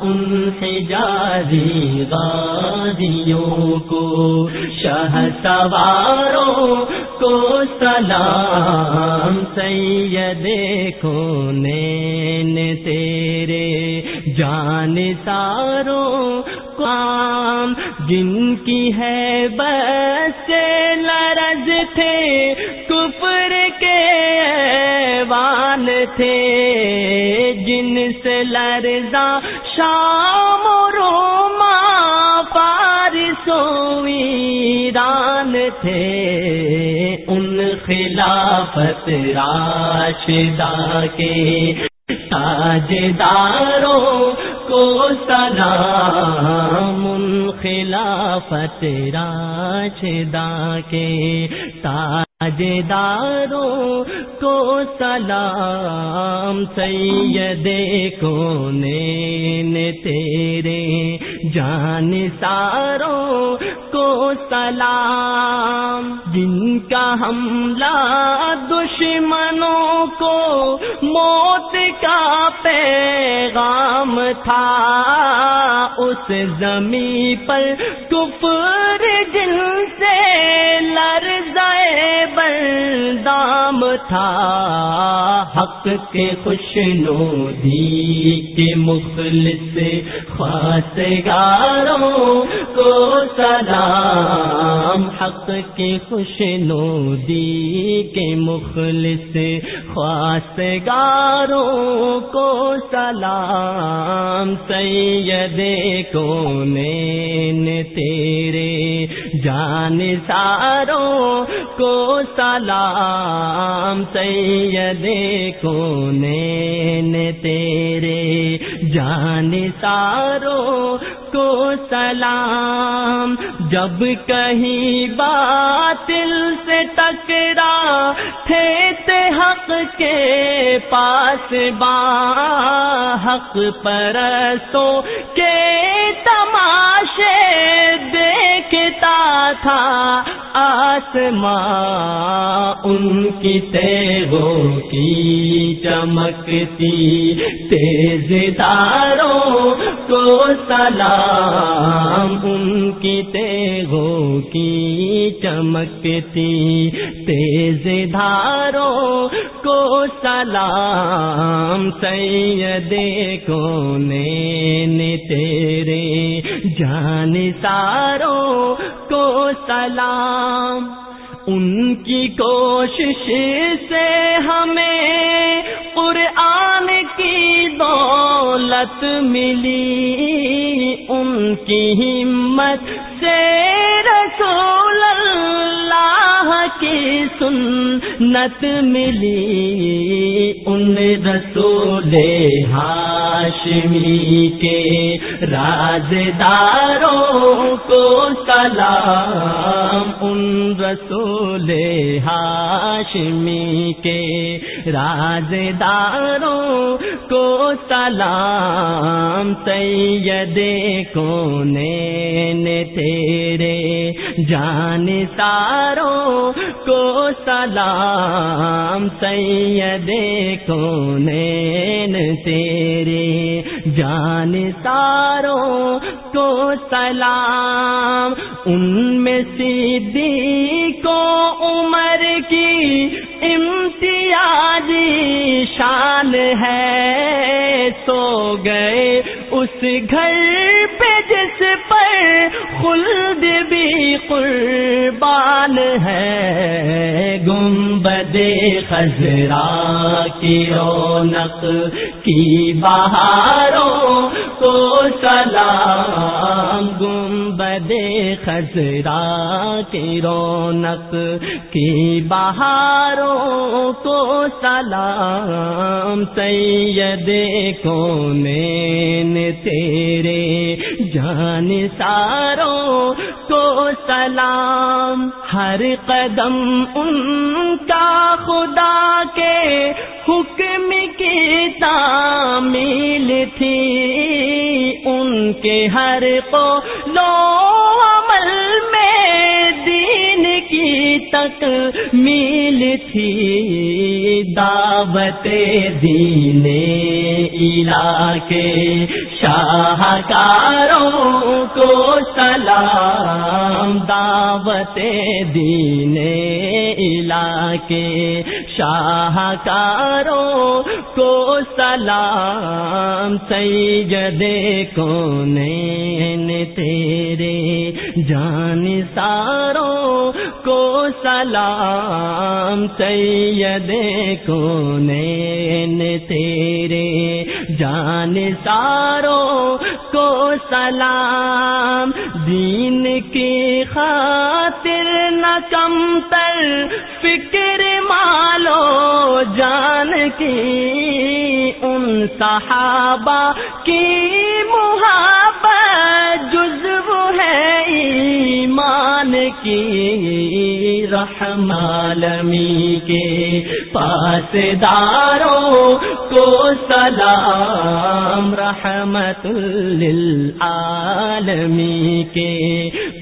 ان سے جاری غازیوں کو شہ سواروں کو سلام، سید کو نین تیرے جان ساروں کام جن کی ہے بس لرز تھے، کفر کے وان تھے۔ جن سے لرزا شام پارسو ویران تھے، ان خلافت راشدہ کے تاجداروں کو سلام، ان خلافت راشدہ کے تاج تاجداروں کو سلام سید کو نین تیرے جان ساروں کو سلام۔ جن کا حملہ دشمنوں کو موت کا پیغام تھا، اس زمین پر کفر جن سے لرزائے بلدام تھا۔ حق کے خوش نو کے مخلص خاص گاروں کو سلام۔ حق کے خوش نو کے مخلص خاص گاروں کو سلام۔ سید کو نین تیرے جان ساروں کو سلام، سید کو نین تیرے جان ساروں کو سلام۔ جب کہیں باطل سے ٹکرا، تھے حق کے پاس با۔ حق پرستوں کے تماشے دیکھتا تھا۔ آسماں ان کی تیغوں کی چمکتی تیز داروں کو سلام ان کی تیغوں کی چمکتی تیز دھاروں کو سلام سید کو نین تیرے جان ساروں کو سلام ان کی کوشش سے ہمیں قرآن کی دولت ملی، ان کی ہمت سے رسول اللہ سنت ملی، ان رسول ہاشمی کے رازداروں کو سلام، ان رسول ہاشمی کے رازداروں کو سلام، سید کو نین تیرے جان ساروں کو سلام، سید کو نین تیرے جان ساروں کو سلام، ان میں سیدھی کو عمر کی امتیازی شان ہے، سو گئے اس گھر پہ جس پر خلد بھی قربان ہے۔ گنبد خزرا کی رونق کی بہاروں کو سلام۔ گنبد خزرا کی رونق کی بہاروں کو سلام، سید کو تیرے جان ساروں کو سلام۔ ہر قدم ان کا خدا کے حکم کی تعمیل تھی۔ ان کے ہر کو لو تک میل تھی دعوت دین علاقے شاہکاروں کو سلام دعوت دین علاقے شاہکاروں کو سلام سید کو نین تیرے؟ جان ساروں کو سلام سید کو نین تیرے؟ جان ساروں کو سلام، دین کی خاطر نہ کم تر، فکر لو جان کی ان صحابہ کی محبت جزو ہے ایمان کی رحم عالمی کے پاس داروں کو سلام رحمت للعالمی کے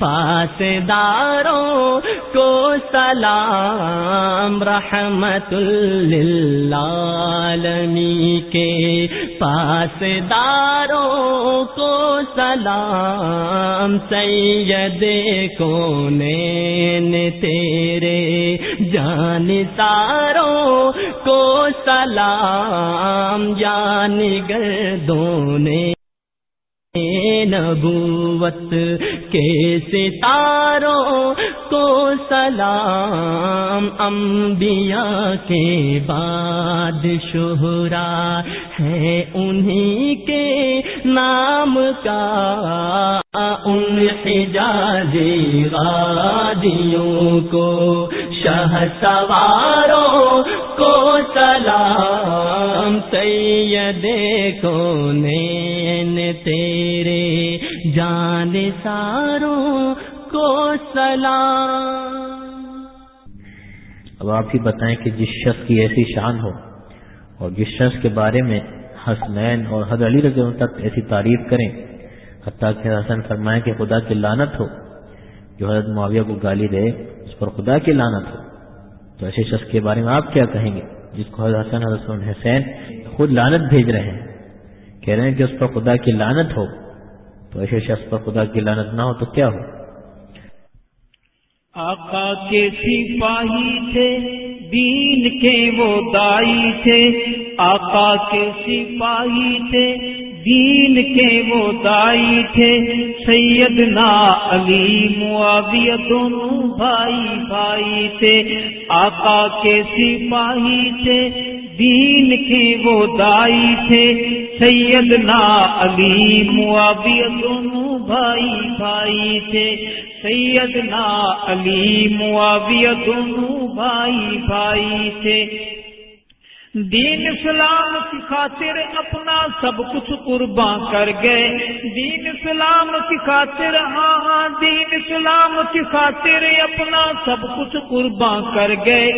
پاس داروں کو سلام رحمت للعالمی کے پاس داروں کو سلام سید کونے تیرے جان ساروں کو سلام جان گردوں نے نبوت کے ستاروں کو سلام انبیاء کے بعد شہرا ہے انہی کے نام کا ان حجازی غادیوں کو شہ سواروں کو سلام سید کو تیرے جان ساروں کو سلام۔ اب آپ ہی بتائیں کہ جس شخص کی ایسی شان ہو اور جس شخص کے بارے میں حسنین اور حضرت علی رضی اللہ تک ایسی تعریف کریں، حتیٰ کہ حسن فرمائے کہ خدا کی لانت ہو، جو حضرت معاویہ کو گالی دے، اس پر خدا کی لانت ہو۔ تو ایسے شخص کے بارے میں آپ کیا کہیں گے؟ جس کو حضرت حسن حسین خود لانت بھیج رہے ہیں، کہہ رہے ہیں کہ اس پر خدا کی لانت ہو۔ تو ایسے شخص پر خدا کی لانت نہ ہو تو کیا ہو؟ آقا کے سپاہی تھے، دین کے وہ دائی تھے۔ آقا کے سپاہی تھے دین کے وہ دائی تھے۔ سیدنا علی معاویہ دونوں بھائی بھائی تھے۔ آقا کے سپاہی تھے۔ دین کے وہ دائی تھے۔ سیدنا علی معاویہ دونوں بھائی بھائی تھے۔ سیدنا علی معاویہ دونوں بھائی بھائی تھے۔ دین اسلام کی خاطر اپنا سب کچھ قربان کر گئے۔ دین اسلام کی خاطر ہاں ہاں دین اسلام کی خاطر اپنا سب کچھ قربان کر گئے۔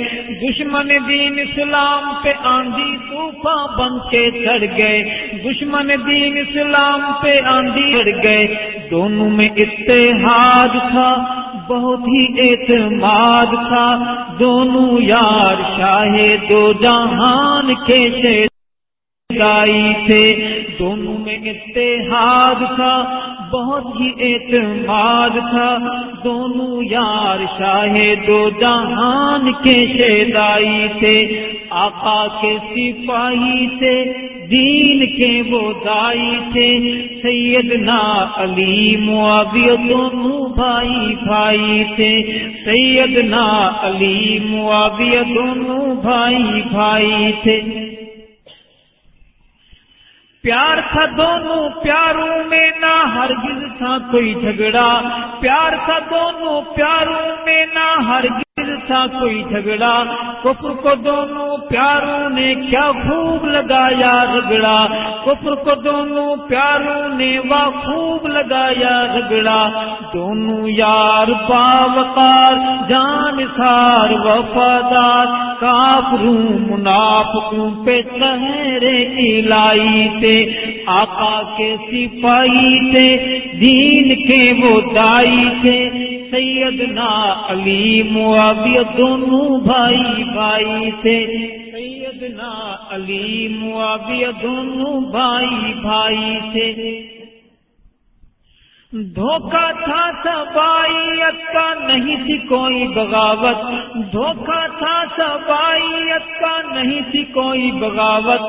دشمن دین اسلام پہ آندھی طوفان بن کے چڑھ گئے۔ دشمن دین اسلام پہ آندھی چڑھ گئے۔ دونوں میں اتحاد تھا۔ بہت ہی اعتماد تھا۔ دونوں یار شاہ دو جہان کے گائی تھے۔ دونوں میں اتحاد تھا، بہت ہی اعتماد تھا۔ دونوں یار شاہ دو جہان کے شیدائی تھے۔ آقا کے سپاہی تھے۔ دین کے وہ دائی تھے۔ سیدنا علی معاویہ بھائی بھائی تھے۔ سیدنا علی معاویہ دونوں بھائی بھائی تھے۔ پیار تھا دونوں پیاروں میں نہ ہرگز تھا کوئی جھگڑا۔ پیار تھا دونوں پیاروں میں نہ ہرگز تھا کوئی جھگڑا؟ کفر کو دونوں پیاروں نے کیا خوب لگایا رگڑا کفر کو دونوں پیاروں نے وہ خوب لگایا رگڑا دونوں یار باوقار، جان سار وفادار، کافروں، منافقوں پہ چہرے لائی تھے آقا کے سپاہی تھے، دین کے وہ دائی تھے۔ سیدنا علی معاویہ دونوں بھائی بھائی تھے۔ سیدنا علی معاویہ دونوں بھائی بھائی تھے۔ دھوکہ تھا سبائیت کا نہیں تھی کوئی بغاوت۔ دھوکہ تھا سبائیت کا نہیں تھی کوئی بغاوت۔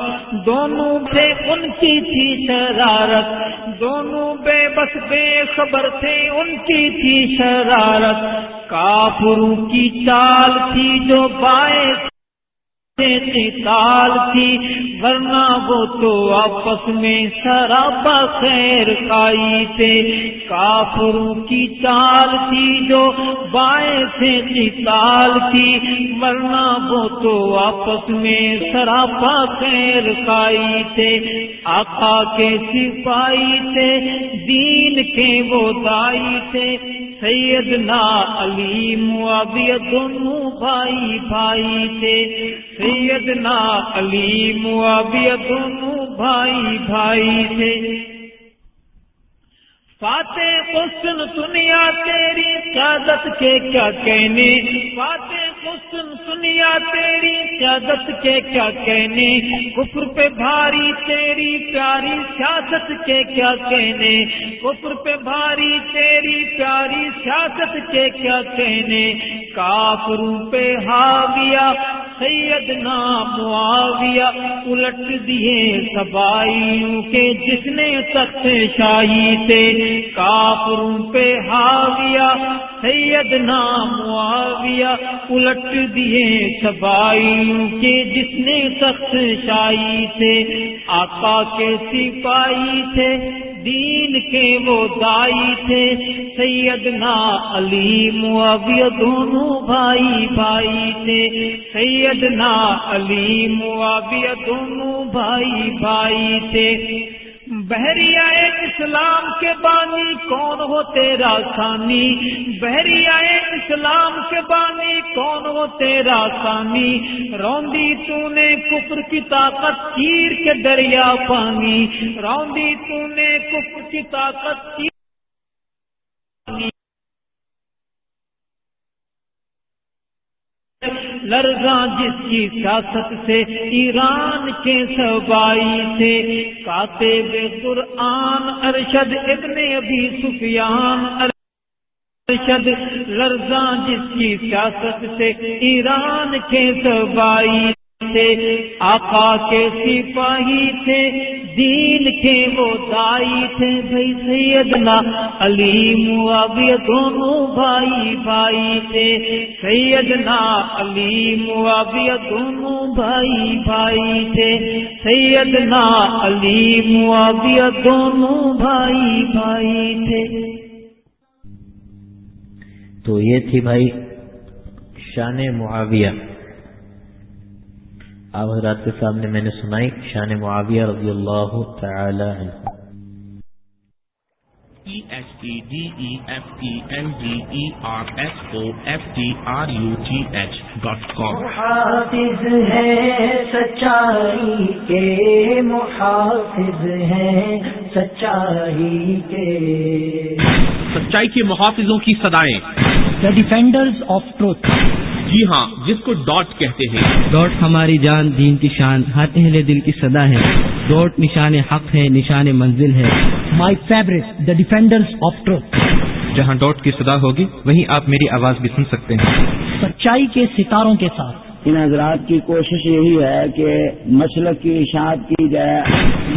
دونوں سے ان کی تھی شرارت۔ دونوں بے بس بے خبر تھے ان کی تھی شرارت۔ کافروں کی چال تھی جو باعث تال تھی ورنہ وہ تو آپس میں سرابا خیر کائی تھے۔ کافروں کی چال تھی جو بائیں سے تال تھی ورنہ وہ تو آپس میں سراپا خیر کائی تھے۔ آقا کے سپاہی تھے، دین کے وہ دائی تھے۔ سیدنا علی معاویت دونوں بھائی بھائی تھے سیدنا علی معاویت دونوں بھائی بھائی تھے فاتح حسن دنیا تیری قیادت کے کیا کہنے؟ فاتح حسن دنیا تیری قیادت کے کیا کہنے؟ کفر پہ بھاری تیری پیاری سیاست کے کیا کہنے؟ کفر پہ بھاری تیری پیاری سیاست کے کیا کہنے؟ کافروں پہ ہاویہ سیدنا معاویہ الٹ دیے سبائیوں کے جس نے تخت شاہی سے کافروں پہ ہاویہ سیدنا معاویہ الٹ دیے سبائیوں کے جس نے تخت شاہی سے، آقا کے سپاہی تھے، دین کے وہ دائی تھے، سیدنا علی معاویہ دونوں بھائی بھائی تھے، سیدنا علی معاویہ دونوں بھائی بھائی تھے۔ بحریہ اسلام کے بانی، کون ہو تیرا ثانی؟ بحریہ اسلام کے بانی، کون ہو تیرا ثانی؟ روندی تو نے کفر کی طاقت چیر کے دریا پانی۔ روندی تو نے کفر کی طاقت چیر لرزاں جس کی سیاست سے ایران کے سبائی سے۔ کاتے بے قرآن ارشد ابن ابھی سفیان ارشد، لرزاں جس کی سیاست سے ایران کے سبائی آقا کے سپاہی تھے، دین کے وہ دائی تھے۔ بھائی سیدنا علی معاویہ دونوں بھائی بھائی تھے۔ سیدنا علی معاویہ دونوں بھائی بھائی تھے۔ سیدنا علی معاویہ دونوں بھائی بھائی تھے۔ تو یہ تھی بھائی شان معاویہ۔ آپ حضرات کے سامنے میں نے سنائی شان معاویہ رضی اللہ تعالی عنہ۔ E S T D E F T N G E R S O F T R U T H dot com. محافظ ہے سچائی کے محافظ ہے سچائی کے۔ سچائی کے محافظوں کی صدائیں دا ڈیفینڈرز آف ٹروتھ جی ہاں جس کو ڈاٹ کہتے ہیں۔ ڈاٹ ہماری جان دین کی شان ہر اہل دل کی صدا ہے۔ ڈاٹ نشان حق ہے نشان منزل ہے۔ My favourite the defenders of truth جہاں ڈاٹ کی صدا ہوگی وہیں آپ میری آواز بھی سن سکتے ہیں۔ سچائی کے ستاروں کے ساتھ۔ ان حضرات کی کوشش یہی ہے کہ مسلک کی اشاعت کی جائے۔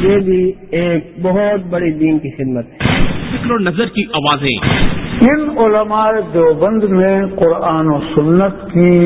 یہ بھی ایک بہت بڑی دین کی خدمت ہے۔ فکر و نظر کی آوازیں۔ ان علماء دیوبند میں قرآن و سنت کی